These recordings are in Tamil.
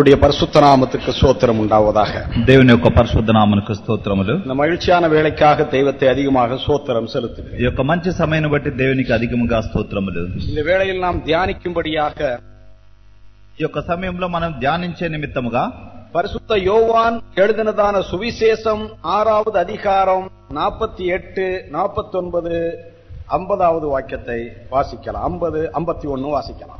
அவருடைய பரிசுத்த நாமத்துக்கு சோத்திரம் உண்டாவதாக దేవుని యొక్క పరిశుద్ధ నామనకు స్తోత్రములు இந்த மகிழ்ச்சியான வேலைக்காக தெய்வத்தை அதிகமாக சோத்திரம் செலுத்துகிறேன் ఈ యొక్క మంచి సమయాన్ని బట్టి దేవునికి అధికముగా స్తోత్రములు இந்த வேளையில் நாம் தியானிக்கும்படியாக ఈ యొక్క సమయంలో మనం ధ్యానించే నిమిత్తముగా பரிசுத்த யோவான் எழுதினதான சுவிசேஷம் ஆறாவது அதிகாரம் நாற்பத்தி எட்டு நாற்பத்தி ஒன்பது ஐம்பதாவது வாக்கியத்தை வாசிக்கலாம் ஐம்பது ஐம்பத்தி ஒன்னு வாசிக்கலாம்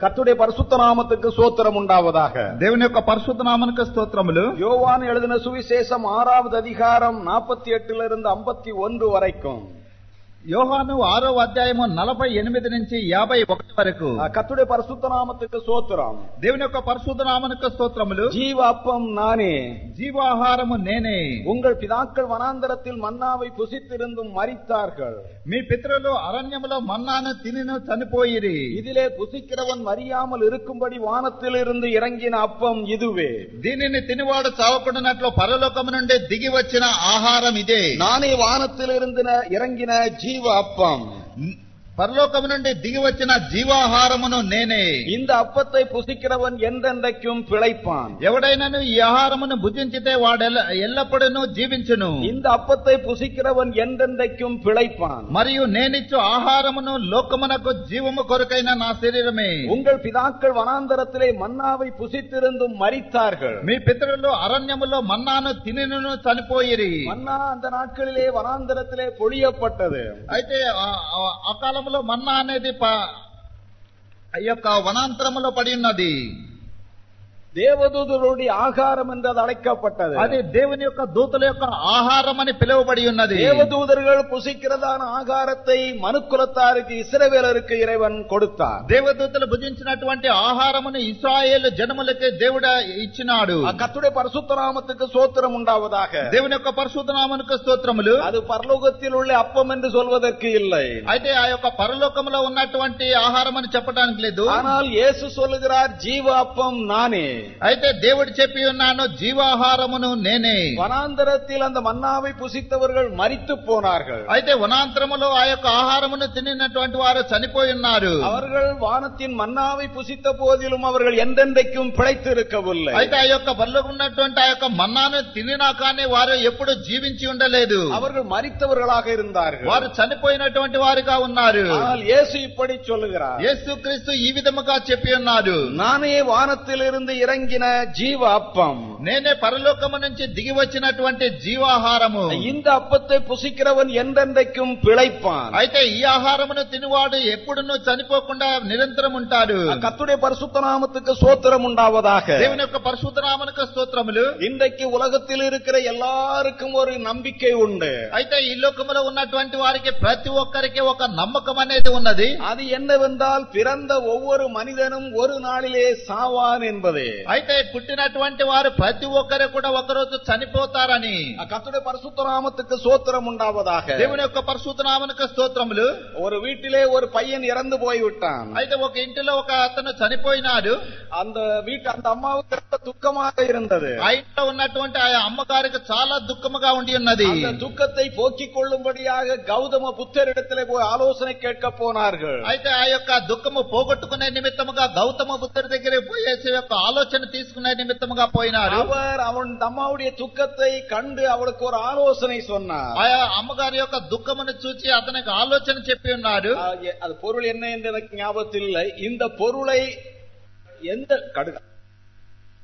கர்த்தருடைய பரிசுத்த நாமத்துக்கு சோத்திரம் உண்டாவதாக దేవుని యొక్క పరిశుద్ధ నామనకు స్తోత్రములు யோவான் எழுதின சுவிசேஷம் ஆறாவது அதிகாரம் நாற்பத்தி எட்டுல இருந்து ஐம்பத்தி ஒன்று வரைக்கும் యోహాను ఆరో అధ్యాయము నలభై ఎనిమిది నుంచి యాభై ఒకటి వరకు கத்துடைய பரிசுத்த நாமத்துக்கு சோத்திரம் దేవుని యొక్క పరిశుద్ధ నామనకు స్తోత్రములు ஜீவ அப்பம் நானே జీవాహారము నేనే உங்கள் பிதாக்கள் வனாந்தரத்தில் மன்னாவை புசித்திருந்தும் மரித்தார்கள் మీ పితరులు అరణ్యములో మన్నాను తినిను చనిపోయిరి இதிலே புசிக்கிறவன் மறியாமல் இருக்கும்படி வானத்திலிருந்து இறங்கின அப்பம் இதுவே దీనిని తినివాడు చావకుండానట్లు పరలోకము నుండి దిగి వచ్చిన ఆహారం ఇదే நானே வானத்திலிருந்து இறங்கின ஜீவ జీవాపం పరలోకము నుండి దిగి వచ్చిన జీవాహారమును నేనే இந்த அப்பத்தை புசிக்கிறவன் என்றென்றைக்கும் பிழைப்பான் ఎవడైనను ఈ ఆహారమును భుజించితే వాడు ఎల్లప్పుడూ జీవించును இந்த அப்பத்தை புசிக்கிறவன் என்றென்றைக்கும் பிழைப்பான் మరియు నేనిచ్చు ఆహారమును లోకమునకు జీవము కొరకైన నా శరీరమే உங்கள் பிதாக்கள் வனாந்தரத்திலே மன்னாவை புசித்திருந்தும் மரித்தார்கள் మీ పితరులు అరణ్యములో మన్నాను తినిను చనిపోయిరి மன்னா அந்த நாட்களிலே வனாந்தரத்திலே பொழியப்பட்டது అయితే ఆ- ప్రాంతంలో మన్నా అనేది యొక్క వనాంతరములో పడి ఉన్నది. தேவதூதருடைய ஆகாரம் என்று அது அழைக்கப்பட்டது అది దేవుని యొక్క దూతల యొక్క ఆహారం అని పిలువబడి ఉన్నది தேவதூதர்கள் புசிக்கிறதான ஆகாரத்தை மனுக்குலத்தாருக்கு இஸ்ரவேலருக்கு இறைவன் கொடுத்தார் దేవదూతలు భుజించినటువంటి ఆహారమును ఇస్రాయేల్ జనములకి దేవుడు ఇచ్చినాడు கத்துடைய பரிசுத்த நாமத்துக்கு சோத்திரம் உண்டாவதாக దేవుని యొక్క పరిశుద్ధ నామనుకు స్తోత్రములు அது பரலோகத்தில் உள்ள அப்பம் என்று சொல்வதற்கு இல்லை అయితే ఆ యొక్క పరలోకములో ఉన్నటువంటి ఆహారం అని చెప్పడానికి లేదు ஆனால் இயேசு சொல்லுகிறார் ஜீவ அப்பம் நானே అయితే దేవుడు చెప్పి ఉన్నాను జీవాహారమును నేనే வனாந்தரத்தில் அந்த மன்னாவை புசித்தவர்கள் மரித்து போனார்கள் అయితే వనాంతరములో ఆ యొక్క ఆహారమును తినినటువంటి వారు చనిపోయి ఉన్నారు அவர்கள் வானத்தின் மன்னாவை புசித்த போதிலும் அவர்கள் என்றென்றைக்கும் பிழைத்து இருக்கவில்லை అయితే ఆ యొక్క బల్లో ఉన్నటువంటి ఆ యొక్క మన్నాను తినినా కానీ వారు ఎప్పుడు జీవించి ఉండలేదు அவர்கள் மரித்தவர்களாக இருந்தார்கள் వారు చనిపోయినటువంటి వారుగా ఉన్నారు ஆனால் இயேசு இப்படி சொல்லுகிறார் యేసు క్రీస్తు ఈ విధముగా చెప్పి ఉన్నారు நானே வானத்திலிருந்து இறங்கின ஜீவ அப்பம் నేనే పరలోకము నుంచి దిగి వచ్చినటువంటి జీవాహారము இந்த அப்பத்தை புசிக்கிறவன் என்றென்றைக்கும் பிழைப்பான் అయితే ఈ ఆహారమును తినివాడు ఎప్పుడునూ చనిపోకుండా నిరంతరం ఉంటాడు கத்துடைய பரிசுத்த நாமத்துக்கு சோத்திரம் உண்டாவதாக దేవుని యొక్క పరిశుద్ధనామనకు స్తోత్రములు இன்றைக்கு உலகத்தில் இருக்கிற எல்லாருக்கும் ஒரு நம்பிக்கை உண்டு అయితే ఈ లోకములో ఉన్నటువంటి వారికి ప్రతి ఒక్కరికి ఒక నమ్మకం అనేది ఉన్నది அது என்னவென்றால் பிறந்த ஒவ்வொரு மனிதனும் ஒரு நாளிலே சாவான் என்பதே అయితే పుట్టినటువంటి వారు ప్రతి ఒక్కరు కూడా ఒకరోజు చనిపోతారని கத்துடைய பரிசுத்த நாமத்துக்கு சோத்திரம் உண்டாவதாக దేవుని యొక్క పరిశుద్ధనామనకు స్తోత్రములు ஒரு வீட்டிலே ஒரு பையன் இறந்து போய்விட்டான் అయితే ఒక ఇంటిలో ఒక అతను చనిపోయినాడు அந்த வீட்டு அந்த அம்மாவுக்கு ரொம்ப துக்கமாக இருந்தது ఆ ఇంట్లో ఉన్నటువంటి ఆ అమ్మగారికి చాలా దుఃఖముగా ఉండి ఉన్నది அந்த துக்கத்தை போக்கிக் கொள்ளும்படியாக கௌதம புத்தரிடத்திலே போய் ஆலோசனை கேட்க போனார்கள் అయితే ఆ యొక్క దుఃఖము పోగొట్టుకునే నిమిత్తముగా గౌతమ బుద్ధుడి దగ్గర పోయేసి యొక్క ఆలోచన తీసుకునే నిమిత్తముగా పోయినారు அவர் அவன் அம்மாவுடைய துக்கத்தை கண்டு அவளுக்கு ஒரு ஆலோசனை சொன்னார் ఆయా అమ్మగారి యొక్క దుఃఖమును చూచి అతనికి ఆలోచన చెప్పి ఉన్నాడు ஆ, எ- அது பொருள் என்ன என்று எனக்கு ஞாபகத்தில் இல்லை இந்த பொருளை எந்த கடுகு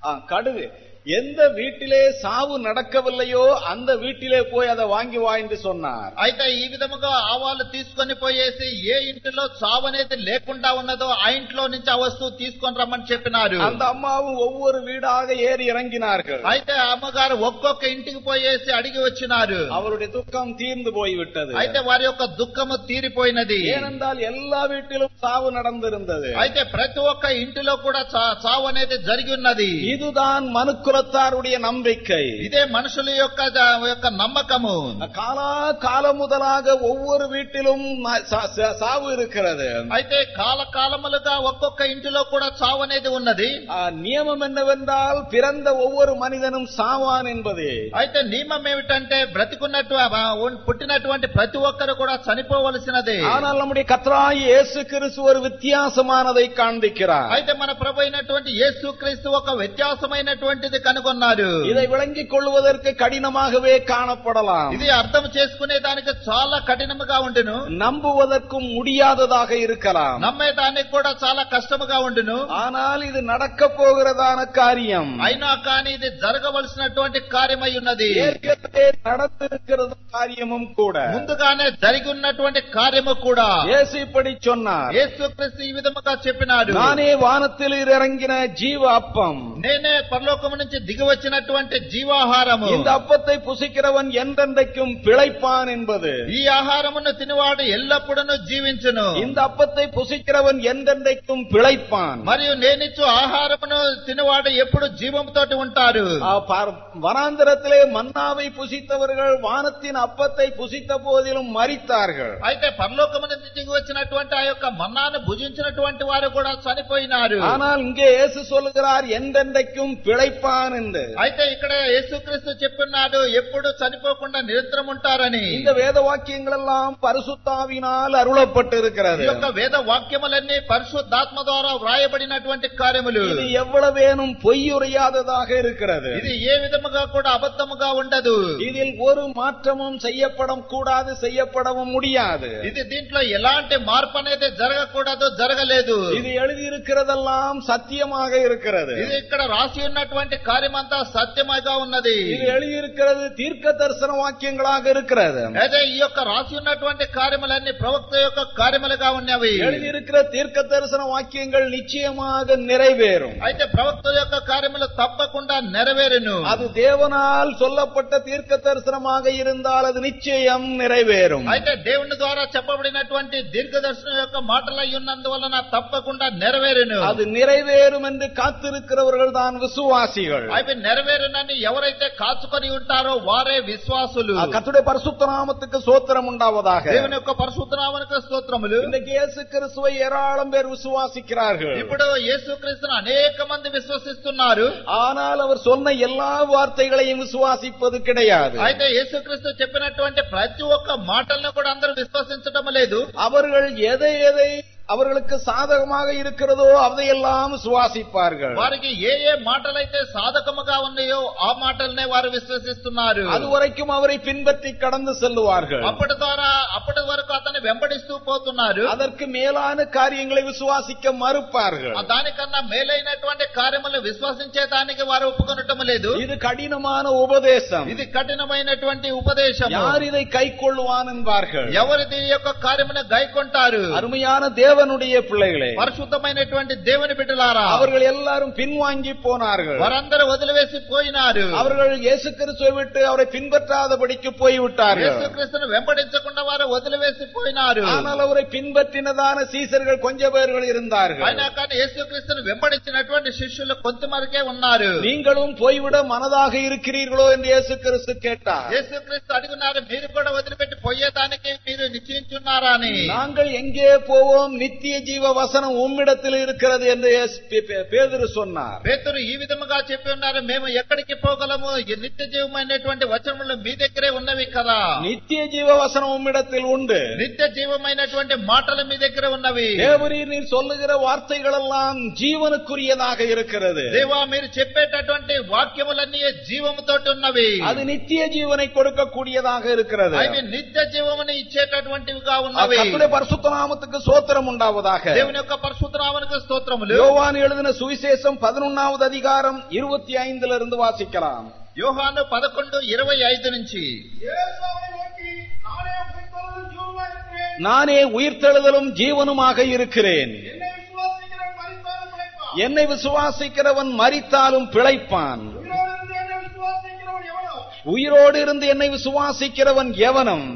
ஆ, கடுகு எந்த வீட்டிலே சாவு நடக்கவில்லையో அந்த வீட்டிலே போய் அதை వాంగి వా என்று சொன்னார் అయితే ఈ విధముగా ఆవాలు తీసుకొని పోయేసి ఏ ఇంటిలో సావు అనేది లేకుండా ఉన్నదో ఆ ఇంట్లో నుంచి ఆ వస్తువు తీసుకొని రమ్మని చెప్పినారు அந்த அம்மாவும் ஒவ்வொரு வீடாக ஏறி இறங்கினார்கள் అయితే అమ్మగారు ఒక్కొక్క ఇంటికి పోయేసి అడిగి వచ్చినారు அவருடைய துக்கம் தீர்ந்து போய்விட்டது అయితే వారి యొక్క దుఃఖము తీరిపోయినది ఏనందాల్ எல்லா வீட்டிலும் சாவு நடந்திருந்தது అయితే ప్రతి ఒక్క ఇంటిలో కూడా సావు అనేది జరిగి ఉన్నది ఇదుదాన్ మనుకు குலத்தாருடைய நம்பிக்கை ఇదే మనుషుల యొక్క జ- యొక్క నమ్మకము காலா காலம் முதலாக ஒவ்வொரு வீட்டிலும் ந- சா- சா- சாவு இருக்கிறது అయితే కాలకాలములుగా ఒక్కొక్క ఇంటిలో కూడా చావు అనేది ఉన్నది ஆ, நியமம் என்னவென்றால் பிறந்த ஒவ்வொரு மனிதனும் சாவான் என்பது అయితే నియమం ఏమిటంటే బ్రతికున్నట్టు ఆ, ఉన్- పుట్టినటువంటి ప్రతి ఒక్కరు కూడా చనిపోవలసినది ஆனால் நம்முடைய கத்ராய் இயேசு கிறிஸ்து ஒரு வித்தியாசமானதை காண்பிக்கிறார் అయితే మన ప్రభు అయినటువంటి యేసు క్రీస్తు ఒక వ్యత్యాసమైనటువంటిది కనుగొన్నారు இதை விளங்கிக் கொள்வதற்கு கடினமாகவே காணப்படலாம் ఇది అర్థం చేసుకునే దానికి చాలా కఠినముగా ఉండును நம்புவதற்கும் முடியாததாக இருக்கலாம் నమ్మేదానికి కూడా చాలా కష్టముగా ఉండును ஆனால் இது நடக்க போகிறதான காரியம் అయినా కానీ ఇది జరగవలసినటువంటి కార్యమై ఉన్నది ஏற்கனவே நடந்திருக்கிறது காரியமும் கூட ముందుగానే జరిగి ఉన్నటువంటి కార్యము కూడా இயேசு இப்படி சொன்னார் యేసుక్రీస్తు ఈ విధముగా చెప్పినాడు நானே வானத்தில் இறங்கின ஜீவ அப்பம் నేనే పరలోకము నుంచి దిగి వచ్చినటువంటి జీవాహారము இந்த அப்பத்தை புசிக்கிறவன் என்றென்றைக்கும் பிழைப்பான் என்பது ఈ ఆహారమును తినివాడు ఎల్లప్పుడూ జీవించును இந்த அப்பத்தை புசிக்கிறவன் என்றென்றைக்கும் பிழைப்பான் మరియు నేనిచ్చు ఆహారమును తినివాడు ఎప్పుడు జీవముతోటి ఉంటారు ஆ, பார்- வனாந்தரத்திலே மன்னாவை புசித்தவர்கள் வானத்தின் அப்பத்தை புசித்த போதிலும் மரித்தார்கள் అయితే పరలోకము నుంచి దిగి వచ్చినటువంటి ఆ యొక్క మన్నాను భుజించినటువంటి వారు కూడా చనిపోయినారు ஆனால் இங்கே இயேசு சொல்லுகிறார் என்றென்றைக்கும் பிழைப்பான் என்று అయితే ఇక్కడ యేసుక్రీస్తు చెప్పున్నాడు ఎప్పుడు చనిపోకుండా నిరంతరం ఉంటారని இந்த வேத வாக்கியங்கள் எல்லாம் பரிசுத்தாவினால் அருளப்பட்டிருக்கிறது ఈ యొక్క వేద వాక్యములన్నీ పరిశుద్ధాత్మ ద్వారా వ్రాయబడినటువంటి కార్యములు இது எவ்வளவேனும் பொய்யுரையாததாக இருக்கிறது ఇది ఏ విధముగా కూడా అబద్ధముగా ఉండదు இதில் ஒரு மாற்றமும் செய்யப்படும் கூடாது செய்யப்படவும் முடியாது ఇది దీంట్లో ఎలాంటి మార్పు అనేది జరగకూడదు జరగలేదు இது எழுதியிருக்கிறதெல்லாம் சத்தியமாக இருக்கிறது ఇది ఇక్కడ రాసి ఉన్నటువంటి కార్యమంతా సత్యమగా ఉన్నది இது எழுதியிருக்கிறது தீர்க்க தரிசன வாக்கியங்களாக இருக்கிறது అదే ఈ యొక్క రాసి ఉన్నటువంటి కార్యములన్నీ ప్రవక్త యొక్క కార్యములుగా ఉన్నవి எழுதியிருக்கிற தீர்க்க தரிசன வாக்கியங்கள் நிச்சயமாக நிறைவேறும் అయితే ప్రవక్త యొక్క కార్యములు తప్పకుండా నెరవేరును அது தேவனால் சொல்லப்பட்ட தீர்க்க தரிசனமாக இருந்தால் அது நிச்சயம் நிறைவேறும் అయితే దేవుని ద్వారా చెప్పబడినటువంటి దీర్ఘదర్శనం యొక్క మాటలు అయి ఉన్నందువలన తప్పకుండా నెరవేరును அது நிறைவேறும் என்று காத்திருக்கிறவர்கள் தான் விசுவாசிகள் అవి నెరవేరునని ఎవరైతే కాచుకొని ఉంటారో వారే విశ్వాసులు கத்துடைய பரிசுத்த நாமத்துக்கு சோத்திரம் உண்டாவதாக దేవుని యొక్క పరిశుద్ధనామనికి స్తోత్రములు இன்றைக்கு இயேசு கிறிஸ்துவை ஏராளம் பேர் விசுவாசிக்கிறார்கள் ఇప్పుడు యేసుక్రీస్తును అనేక మంది విశ్వసిస్తున్నారు ஆனால் அவர் சொன்ன எல்லா வார்த்தைகளையும் விசுவாசிப்பது கிடையாது అయితే యేసుక్రీస్తు చెప్పినటువంటి ప్రతి ఒక్క మాటలను కూడా అందరూ విశ్వసించడం లేదు அவர்கள் எதை எதை அவர்களுக்கு సాధకமாக இருக்கிறதோ అదెల్లాం సువాసిపార్గల్ వారికి ఏ ఏ మాటలైతే సాధకముగా ఉన్నాయో ఆ మాటలనే వారు విశ్వసిస్తున్నారు అదివరకం అవரை பின்பற்றி கடந்து செல்வார்கள் అప్పటి ద్వారా అప్పటి వరకు అతన్ని వెంబడిస్తూ పోతున్నారు అదర్కు మేలాన కార్యங்களை విశ్వాసిக்க మరుపార్గల్ దానికన్నా మేలైనటువంటి కార్యములను విశ్వసించేదానికి వారు ఒప్పుకొనటం లేదు ఇది కఠినమైన ఉపదేశం ఇది కఠినమైనటువంటి ఉపదేశం యారు ఇదై కైకొల్లువాన్ ఎంబార్గల్ ఎవరు దీని యొక్క కార్యమును గైకొంటారు అరుమయాన దేవ தேவனுடைய பிள்ளைகளே పరిశుద్ధమైనటువంటి దేవుని బిడ్డలారా அவர்கள் எல்லாரும் பின்வாங்கி போனார்கள் వారందరూ వదిలివేసి పోయినారు அவர்கள் இயேசு கிறிஸ்துவை விட்டு அவரை பின்பற்றாதபடிக்கு போய்விட்டார்கள் యేసుక్రీస్తును వెంబడించకుండా వారు వదిలివేసి పోయినారు ஆனால் அவரை பின்பற்றினதான சீசர்கள் கொஞ்சம் பேர்கள் இருந்தார்கள் అయినా కానీ యేసుక్రీస్తును వెంబడించినటువంటి శిష్యులు కొంతమరకే ఉన్నారు நீங்களும் போய்விட மனதாக இருக்கிறீர்களோ என்று இயேசு கிறிஸ்து கேட்டார் యేసుక్రీస్తు అడుగున్నారు మీరు కూడా వదిలిపెట్టి పోయేదానికి మీరు నిశ్చయించున్నారా అని நாங்கள் எங்கே போவோம் நித்திய ஜீவ வசனம் உம்மிடத்தில் இருக்கிறது என்று இயேசு- பே- பே- பேதுரு சொன்னார் పేతురు ఈ విధముగా చెప్పి ఉన్నారు మేము ఎక్కడికి పోగలము ఈ నిత్య జీవమైనటువంటి వచనములు మీ దగ్గరే ఉన్నవి కదా நித்திய ஜீவ வசனம் உம்மிடத்தில் உண்டு నిత్య జీవమైనటువంటి మాటలు మీ దగ్గర ఉన్నవి தேவரீர் நீர் சொல்லுகிற வார்த்தைகள் எல்லாம் ஜீவனுக்குரியதாக இருக்கிறது దేవా మీరు చెప్పేటటువంటి వాక్యములన్నీ జీవముతోటి ఉన్నవి அது நித்திய ஜீவனை கொடுக்கக்கூடியதாக இருக்கிறது అవి నిత్య జీవముని ఇచ్చేటటువంటివిగా ఆ ఉన్నవి கர்த்தருடைய பரிசுத்த நாமத்துக்கு சோத்திரம் உண்டாவதாக దేవుని యొక్క పరిశుద్ధనామనికి స్తోత్రములు யோவான் எழுதின சுவிசேஷம் பதினொன்னாவது அதிகாரம் இருபத்தி ஐந்துல இருந்து வாசிக்கலாம் యోహాను పదకొండు ఇరవై ఐదు నుంచి இயேசு அவரை நோக்கி நானே உயிர்த்தெழுதலும் ஜீவனுமாயிருக்கிறேன். நானே உயிர்த்தெழுதலும் ஜீவனுமாக இருக்கிறேன் என்னை விசுவாசிக்கிறவன் மரித்தாலும் பிழைப்பான். என்னை விசுவாசிக்கிறவன் மரித்தாலும் பிழைப்பான் உயிரோடு இருந்து என்னை விசுவாசிக்கிறவன் எவனோ உயிரோடு இருந்து என்னை விசுவாசிக்கிறவன் எவனும்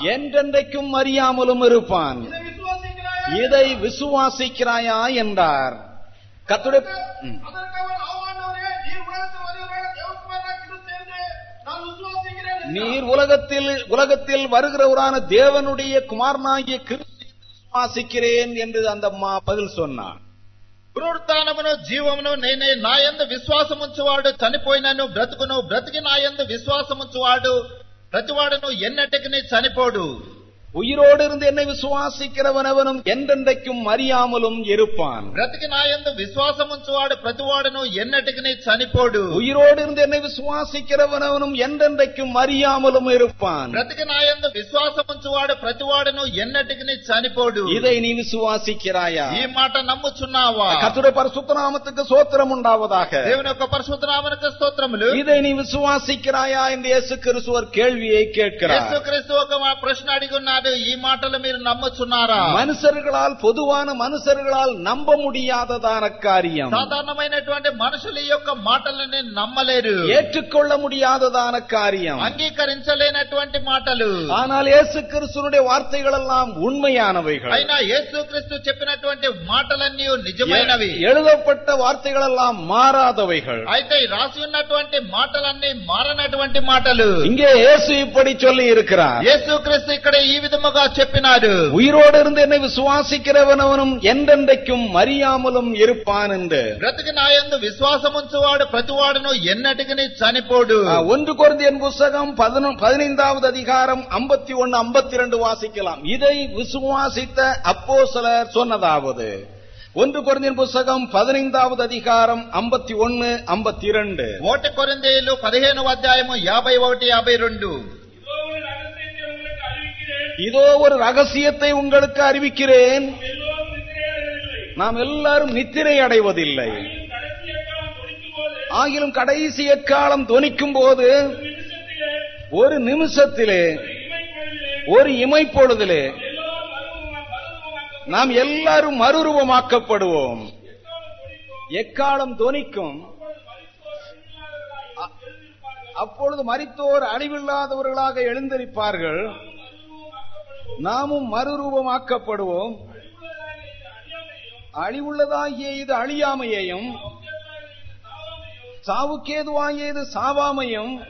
என்றென்றைக்கும் அறியாமலும் இருப்பான். இதை விசுவாசிக்கிறாயா? என்றார். கத்துடைய நீர் உலகத்தில் உலகத்தில் வருகிறவரான தேவனுடைய குமாரனாகிய விசுவாசிக்கிறேன் என்று அந்த பதில் சொன்னான். పునరుత్నమును జీవమును నేనే నా ఎందు విశ్వాసముంచువాడు చనిపోయినను బ్రతుకును బ్రతికి నా ఎందు విశ్వాసముంచువాడు ప్రతివాడును ఎన్నటికి చనిపోడు. உயிரோடு இருந்து என்னை விசுவாசிக்கிறவனவனும் என்றென்றைக்கும் அறியாமலும் இருப்பான் బ్రతికి నా యందు విశ్వాసముంచువాడు ప్రతివాడును ఎన్నటికి చనిపోడు உயிரோடு இருந்து என்னை விசுவாசிக்கிறவனவனும் என்றென்றைக்கும் அறியாமலும் இருப்பான் బ్రతికి నా యందు విశ్వాసముంచువాడు ప్రతివాడును ఎన్నటికి చనిపోడు இதை நீ விசுவாசிக்கிறாயா ఈ మాట నమ్ముచున్నావా கத்துடைய பரிசுத்த நாமத்துக்கு சோத்திரம் உண்டாவதாக దేవుని యొక్క పరిశుద్ధనామనికి స్తోత్రములు இதை நீ விசுவாசிக்கிறாயா என்று இயேசு கிறிஸ்து ஒரு கேள்வியை கேட்கிறார் యేసుక్రీస్తు ఒక మా ప్రశ్న అడిగి ఉన్నాడు ఈ మాటలు మీరు నమ్ముచున్నారా மனுஷர்களால் பொதுவான மனுஷர்களால் நம்ப முடியாததான காரியம் సాధారణమైనటువంటి మనుషులు ఈ యొక్క మాటలని నమ్మలేరు ஏற்றுக்கொள்ள முடியாததான காரியம் అంగీకరించలేనటువంటి మాటలు ஆனால் இயேசு கிறிஸ்துனுடைய வார்த்தைகள் எல்லாம் உண்மையானவைகள் అయినా యేసుక్రీస్తు చెప్పినటువంటి మాటలన్నీ నిజమైనవి எழுதப்பட்ட வார்த்தைகள் எல்லாம் மாறாதவைகள் అయితే ఈ రాసి ఉన్నటువంటి మాటలన్నీ మారనటువంటి మాటలు இங்கே இயேசு இப்படி சொல்லி இருக்கிறார் యేసుక్రీస్తు ఇక్కడ ఈ విధముగా చెప్పినాడు உயிரோடு இருந்து என்னை விசுவாசிக்கிறவனவனும் என்றென்றைக்கும் அறியாமலும் இருப்பான் என்று బ్రతికి నాయందు విశ్వాసముంచువాడు ప్రతివాడును ఎన్నటికి చనిపోడు ஆ, ஒன்று கொரிந்தியன் புஸ்தகம் பதினொ- பதினைந்தாவது அதிகாரம் ஐம்பத்தி ஒன்னு ஐம்பத்தி ரெண்டு வாசிக்கலாம் இதை விசுவாசித்த அப்போஸ்தலர் சொன்னதாவது ஒன்று கொரிந்தியன் புஸ்தகம் பதினைந்தாவது அதிகாரம் ஐம்பத்தி ஒன்னு ஐம்பத்தி ரெண்டு ఓటి కొరిందేయులు పదిహేను అధ్యాయము యాభై ఒకటి యాభై రెండు இதோ ஒரு ரகசியத்தை உங்களுக்கு அறிவிக்கிறேன் இதோ ஒரு ரகசியத்தை உங்களுக்கு அறிவிக்கிறேன். நாம் எல்லாரும் நித்திரை அடைவதில்லை. ஆகிலும் கடைசி எக்காலம் துணிக்கும் போது ஒரு நிமிஷத்திலே ஒரு இமைப்பொழுதிலே நாம் எல்லாரும் மறுரூபமாக்கப்படுவோம். எக்காலம் துணிக்கும் அப்பொழுது மறித்தோர் அழிவில்லாதவர்களாக எழுந்திருப்பார்கள். நாமும் மறுரூபமாக்கப்படுவோம். அழிவுள்ளதாகிய இது அழியாமையையும் சாவுக்கேதுவாகிய இது சாவாமையும்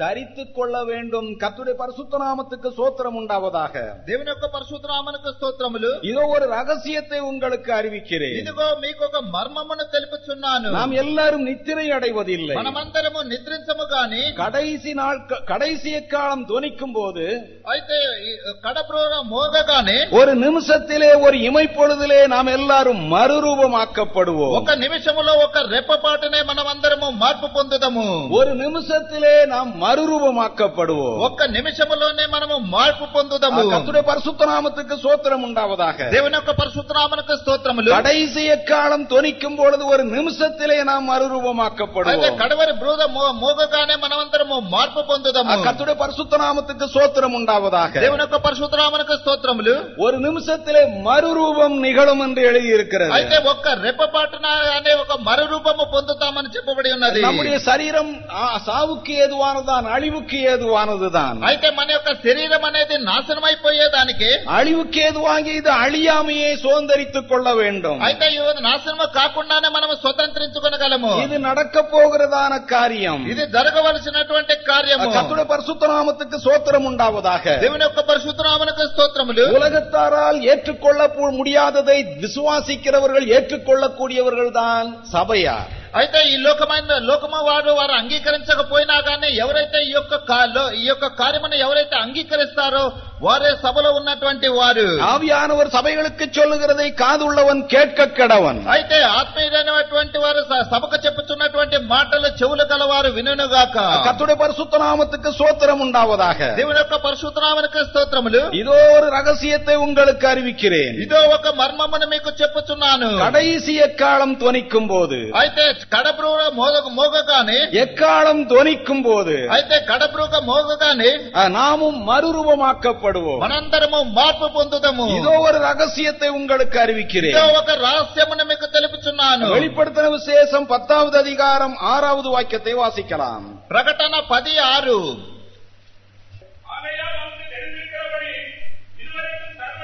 தரித்துக் கொள்ள வேண்டும் கத்துடைய பரிசுத்த நாமத்துக்கு சோத்திரம் உண்டாவதாக దేవుని యొక్క పరిశుద్ధనామనికి స్తోత్రములు இதோ ஒரு ரகசியத்தை உங்களுக்கு அறிவிக்கிறேன் ఇదిగో మీకు ఒక మర్మమును తెలుపుచున్నాను நாம் எல்லாரும் நித்திரை அடைவதில்லை మనమందరము నిద్రించము గాని கடைசி நாள் கடைசி காலம் துணிக்கும் போது అయితే ఈ కడప్రోర మోగగానే ஒரு நிமிஷத்திலே ஒரு இமைப்பொழுதிலே நாம் எல்லாரும் மறுரூபமாக்கப்படுவோம் ఒక నిమిషములో ఒక రెప్పపాటునే మనమందరము మార్పు పొందుదము ஒரு நிமிஷத்திலே நாம் மறுரூபமாக்கப்படுவோம் ఒక్క నిమిషములోనే మనము మార్పు పొందుదము கத்துடைய பரிசுத்த நாமத்துக்கு சோத்திரம் உண்டாவதாக దేవుని యొక్క పరిశుద్ధనామనికి స్తోత్రములు கடைசி காலம் துணிக்கும் பொழுது ஒரு நிமிஷத்திலே நாம் అయితే மறுரூபமாக்கப்படுவோம் కడవరి బ్రూద మో- మోగగానే మనమందరము మార్పు పొందుదము கத்துடைய பரிசுத்த நாமத்துக்கு சோத்திரம் உண்டாவதாக దేవుని యొక్క పరిశుద్ధనామనికి స్తోత్రములు ஒரு நிமிஷத்திலே மறுரூபம் நிகழும் என்று எழுதியிருக்கிறது అయితే ఒక్క రెప్పపాటున అనే ఒక మరు రూపము పొందుతామని చెప్పబడి ఉన్నది நம்முடைய சரீரம் ஆ, சாவுக்கு ஏதுவானதுதான் அழிவுக்கு ஏதுவானதுதான் అయితే మన యొక్క శరీరం అనేది నాశనం అయిపోయేదానికి அழிவுக்கு ஏதுவாகி இது அழியாமையே சுதந்திரித்துக் கொள்ள வேண்டும் అయితే ఈ నాశనం కాకుండానే మనము స్వతంత్రించుకొనగలము இது நடக்க போகிறதான காரியம் ఇది జరగవలసినటువంటి కార్యము கத்துடைய பரிசுத்த நாமத்துக்கு சோத்திரம் உண்டாவதாக దేవుని యొక్క పరిశుద్ధనామనికి స్తోత్రములు உலகத்தாரால் ஏற்றுக்கொள்ள முடியாததை விசுவாசிக்கிறவர்கள் ஏற்றுக்கொள்ளக்கூடியவர்கள் தான் சபையார் అయితే ఈ లోకమైన లోకమ వారు వారు అంగీకరించకపోయినా కానీ ఎవరైతే ఈ యొక్క కా- లో- ఈ యొక్క కార్యమును ఎవరైతే అంగీకరిస్తారో వారే సభలో ఉన్నటువంటి వారు ஆவியானவர் சபைகளுக்கு சொல்லுகிறதை காதுள்ளவன் கேட்க கடவன் అయితే ఆత్మీయులైనటువంటి వారు స- సభకు చెప్పుచున్నటువంటి మాటలు చెవులు గలవారు వినుగాక கத்துடைய பரிசுத்த நாமத்துக்கு சோத்திரம் உண்டாவதாக దేవుని యొక్క పరిశుద్ధనామనికి స్తోత్రములు இதோ ஒரு ரகசியத்தை உங்களுக்கு அறிவிக்கிறேன் ఇదో ఒక మర్మమును మీకు చెప్పుచున్నాను கடைசி எக்காலம் துணிக்கும் போது అయితే కడబ్రూగ మోగ మోగగానే எக்காலம் துணிக்கும் போது అయితే కడబ్రూగ మోగగానే அஹ், நாமும் மறுரூபமாக்கப்படுவோம் మనందరము మార్పు పొందుదము இதோ ஒரு ரகசியத்தை உங்களுக்கு ఇదో அறிவிக்கிறேன் ఒక రహస్యమును మీకు తెలుపుచున్నాను வெளிப்படுத்தின விசேஷம் பத்தாவது அதிகாரம் ஆறாவது வாக்கியத்தை வாசிக்கலாம் ప్రకటన పది ఆరు ஆகையால் நமக்கு தெரிந்திருக்கிறபடி இதுவரைக்கும் சர்வ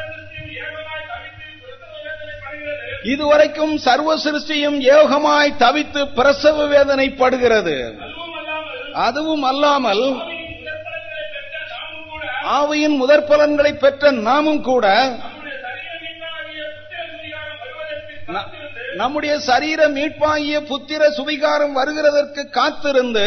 இதுவரைக்கும் சர்வ சிருஷ்டியும் ஏகமாய் தவித்து பிரசவ வேதனைப்படுகிறது. அதுவும் அல்லாமல் அதுவும் அல்லாமல் ஆவியின் முதற் பலன்களை பெற்ற நாமும் கூட நம்முடைய சரீர மீட்பாகிய புத்திர சுவிகாரம் வருகிறதற்கு காத்திருந்து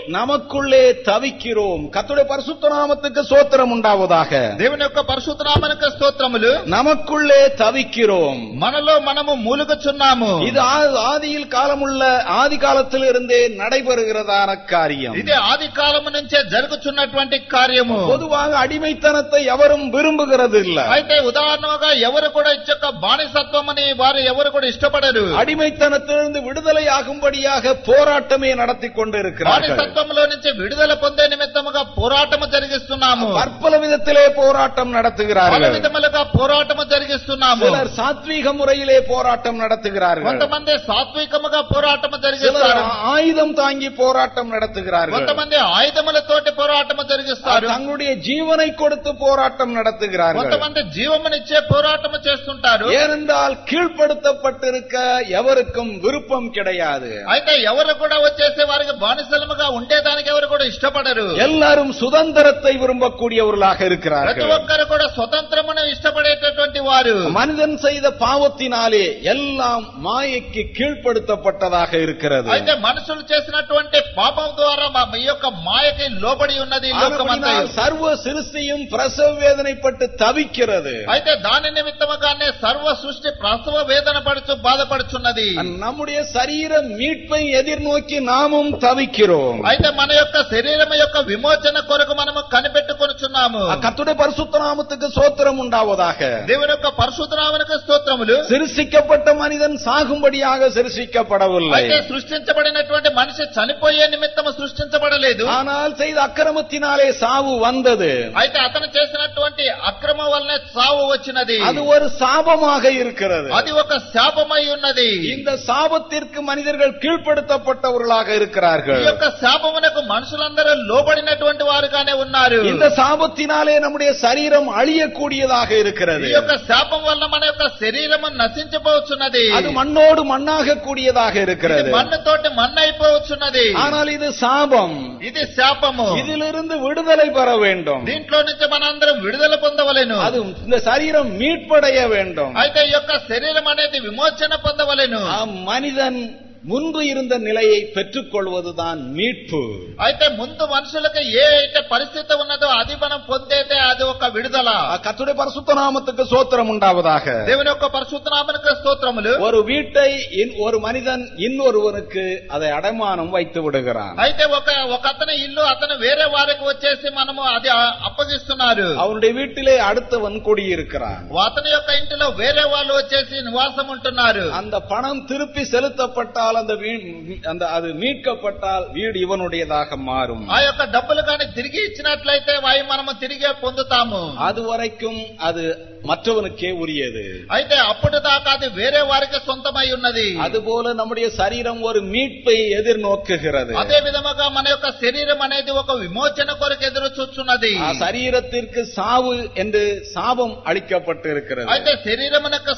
நமக்குள்ளே நமக்குள்ளே தவிக்கிறோம் தவிக்கிறோம் கத்துடைய பரிசுத்த நாமத்துக்கு சோத்திரம் உண்டாவதாக దేవుని యొక్క పరిశుద్ధనామనక స్తోత్రములు நமக்குள்ளே தவிக்கிறோம் మనలో మనము మూలుగుచున్నాము இது ஆ- ஆதியில் காலமுள்ள ஆதி காலத்தில் இருந்தே நடைபெறுகிறதான காரியம் ఇది ఆది కాలము నుంచే జరుగుచున్నటువంటి కార్యము பொதுவாக அடிமைத்தனத்தை எவரும் விரும்புகிறது இல்ல అయితే ఉదాహరణగా ఎవరు కూడా ఇచ్చొక్క బానిసత్వం అని వారు ఎవరు కూడా ఇష్టపడరు அடிமைத்தனத்திலிருந்து விடுதலை ஆகும்படியாக போராட்டமே நடத்தி கொண்டிருக்கிறார்கள் బానిసత్వంలో నుంచి విడుదల పొందే నిమిత్తముగా పోరాటము జరిగిస్తున్నాము பற்பல விதத்திலே போராட்டம் పలు நடத்துகிறார்கள் విధములుగా పోరాటము జరిగిస్తున్నాము சிலர் சாத்வீக முறையிலே போராட்டம் நடத்துகிறார்கள் కొంతమంది సాత్వికముగా పోరాటము சிலர் జరిగిస్తారు ஆயுதம் தாங்கி போராட்டம் நடத்துகிறார்கள் కొంతమంది ఆయుధములతోటి పోరాటము జరిగిస్తారు தங்களுடைய ஜீவனை கொடுத்து போராட்டம் நடத்துகிறார்கள் కొంతమంది జీవమునిచ్చే పోరాటము చేస్తుంటారు ஏனென்றால் கீழ்ப்படுத்தப்பட்டிருக்க எவருக்கும் விருப்பம் கிடையாது అయితే ఎవరు కూడా వచ్చేసి వారికి బానిసలముగా ఉండేదానికి ఎవరు కూడా ఇష్టపడరు எல்லாரும் சுதந்திரத்தை விரும்பக்கூடியவர்களாக ప్రతి இருக்கிறார்கள் ఒక్కరు కూడా స్వతంత్రమును ఇష్టపడేటటువంటి వారు மனிதன் செய்த பாவத்தினாலே எல்லாம் மாயைக்கு கீழ்ப்படுத்தப்பட்டதாக இருக்கிறது అయితే మనుషులు చేసినటువంటి పాపం ద్వారా మా ఈ యొక్క మాయకి లోబడి ఉన్నది ఈ లోకమంతా ஆனபடினால் சர்வ சிருஷ்டியும் பிரசவ வேதனைப்பட்டு தவிக்கிறது అయితే దాని నిమిత్తముగానే సర్వ సృష్టి ప్రసవ వేదన పడుచు బాధపడుచున్నది நம்முடைய சரீர மீட்பை எதிர்நோக்கி நாமும் தவிக்கிறோம் అయితే మన యొక్క శరీరం యొక్క విమోచన కొరకు మనము కనిపెట్టుకొనుచున్నాము கத்துடைய பரிசுத்த நாமத்துக்கு சோத்திரம் உண்டாவதாக దేవుని యొక్క పరిశుద్ధనామనికి స్తోత్రములు சிருஷ்டிக்கப்பட்ட மனிதன் சாகும்படியாக சிருஷ்டிக்கப்படவில்லை అయితే సృష్టించబడినటువంటి మనిషి చనిపోయే నిమిత్తము సృష్టించబడలేదు ஆனால் செய்த அக்கிரமத்தினாலே சாவு வந்தது అయితే అతను చేసినటువంటి అక్రమం వల్లనే చావు వచ్చినది அது ஒரு சாபமாக இருக்கிறது అది ఒక శాపమై ఉన్నది இந்த சாபத்திற்கு மனிதர்கள் கீழ்ப்படுத்தப்பட்டவர்களாக ఈ இருக்கிறார்கள் యొక్క శాపమునకు మనుషులందరూ లోబడినటువంటి వారుగానే ఉన్నారు இந்த சாபத்தினாலே நம்முடைய சரீரம் அழியக்கூடியதாக இருக்கிறது ఈ యొక్క శాపం వల్ల మన యొక్క శరీరము నశించిపోవచ్చున్నది அது மண்ணோடு மண்ணாக கூடியதாக ఇది இருக்கிறது మన్నుతోటి మన్నైపోవచ్చున్నది ஆனால் இது சாபம் ఇది శాపము இதிலிருந்து விடுதலை பெற வேண்டும் దీంట్లో నుంచి మనందరం విడుదల పొందవలెను அது இந்த சரீரம் மீட்படைய வேண்டும் అయితే ఈ యొక్క శరీరం అనేది విమోచన పొందవలెను ஆ மனிதன் முன்பு இருந்த நிலையை பெற்றுக்கொள்வதுதான் மீட்பு అయితే ముందు మనుషులకు ఏ అయితే పరిస్థితి ఉన్నదో అది మనం పొందేదే అది ఒక విడుదల ஆ, கர்த்தருடைய பரிசுத்த நாமத்துக்கு சோத்திரம் உண்டாவதாக దేవుని యొక్క పరిశుద్ధనామనికి స్తోత్రములు ஒரு வீட்டை இன்- ஒரு மனிதன் இன்னொருவனுக்கு அதை அடமானம் வைத்து விடுகிறான் అయితే ఒక ఒక అతని ఇల్లు అతను వేరే వారికి వచ్చేసి మనము అది అ- అప్పగిస్తున్నారు அவனுடைய வீட்டிலே அடுத்தவன் குடியிருக்கிறான் అతని యొక్క ఇంటిలో వేరే వాళ్ళు వచ్చేసి నివాసం ఉంటున్నారు அந்த பணம் திருப்பி செலுத்தப்பட்டால் அந்த வீ- அந்த அது மீட்கப்பட்டால் வீடு இவனுடையதாக மாறும் ఆ యొక్క డబ్బులు కానీ తిరిగి ఇచ్చినట్లయితే అవి మనము తిరిగే పొందుతాము அது வரைக்கும் அது மற்றவனுக்கே உரியது అయితే అప్పుడు దాకా అది వేరే వారికి సొంతమై ఉన్నది அதுபோல நம்முடைய சரீரம் ஒரு மீட்பை எதிர்நோக்குகிறது అదే విధముగా మన యొక్క శరీరం అనేది ఒక విమోచన కొరకు ఎదురు చూస్తున్నది ஆ, சரீரத்திற்கு சாவு என்று சாபம் அளிக்கப்பட்டு இருக்கிறது అయితే శరీరమునకు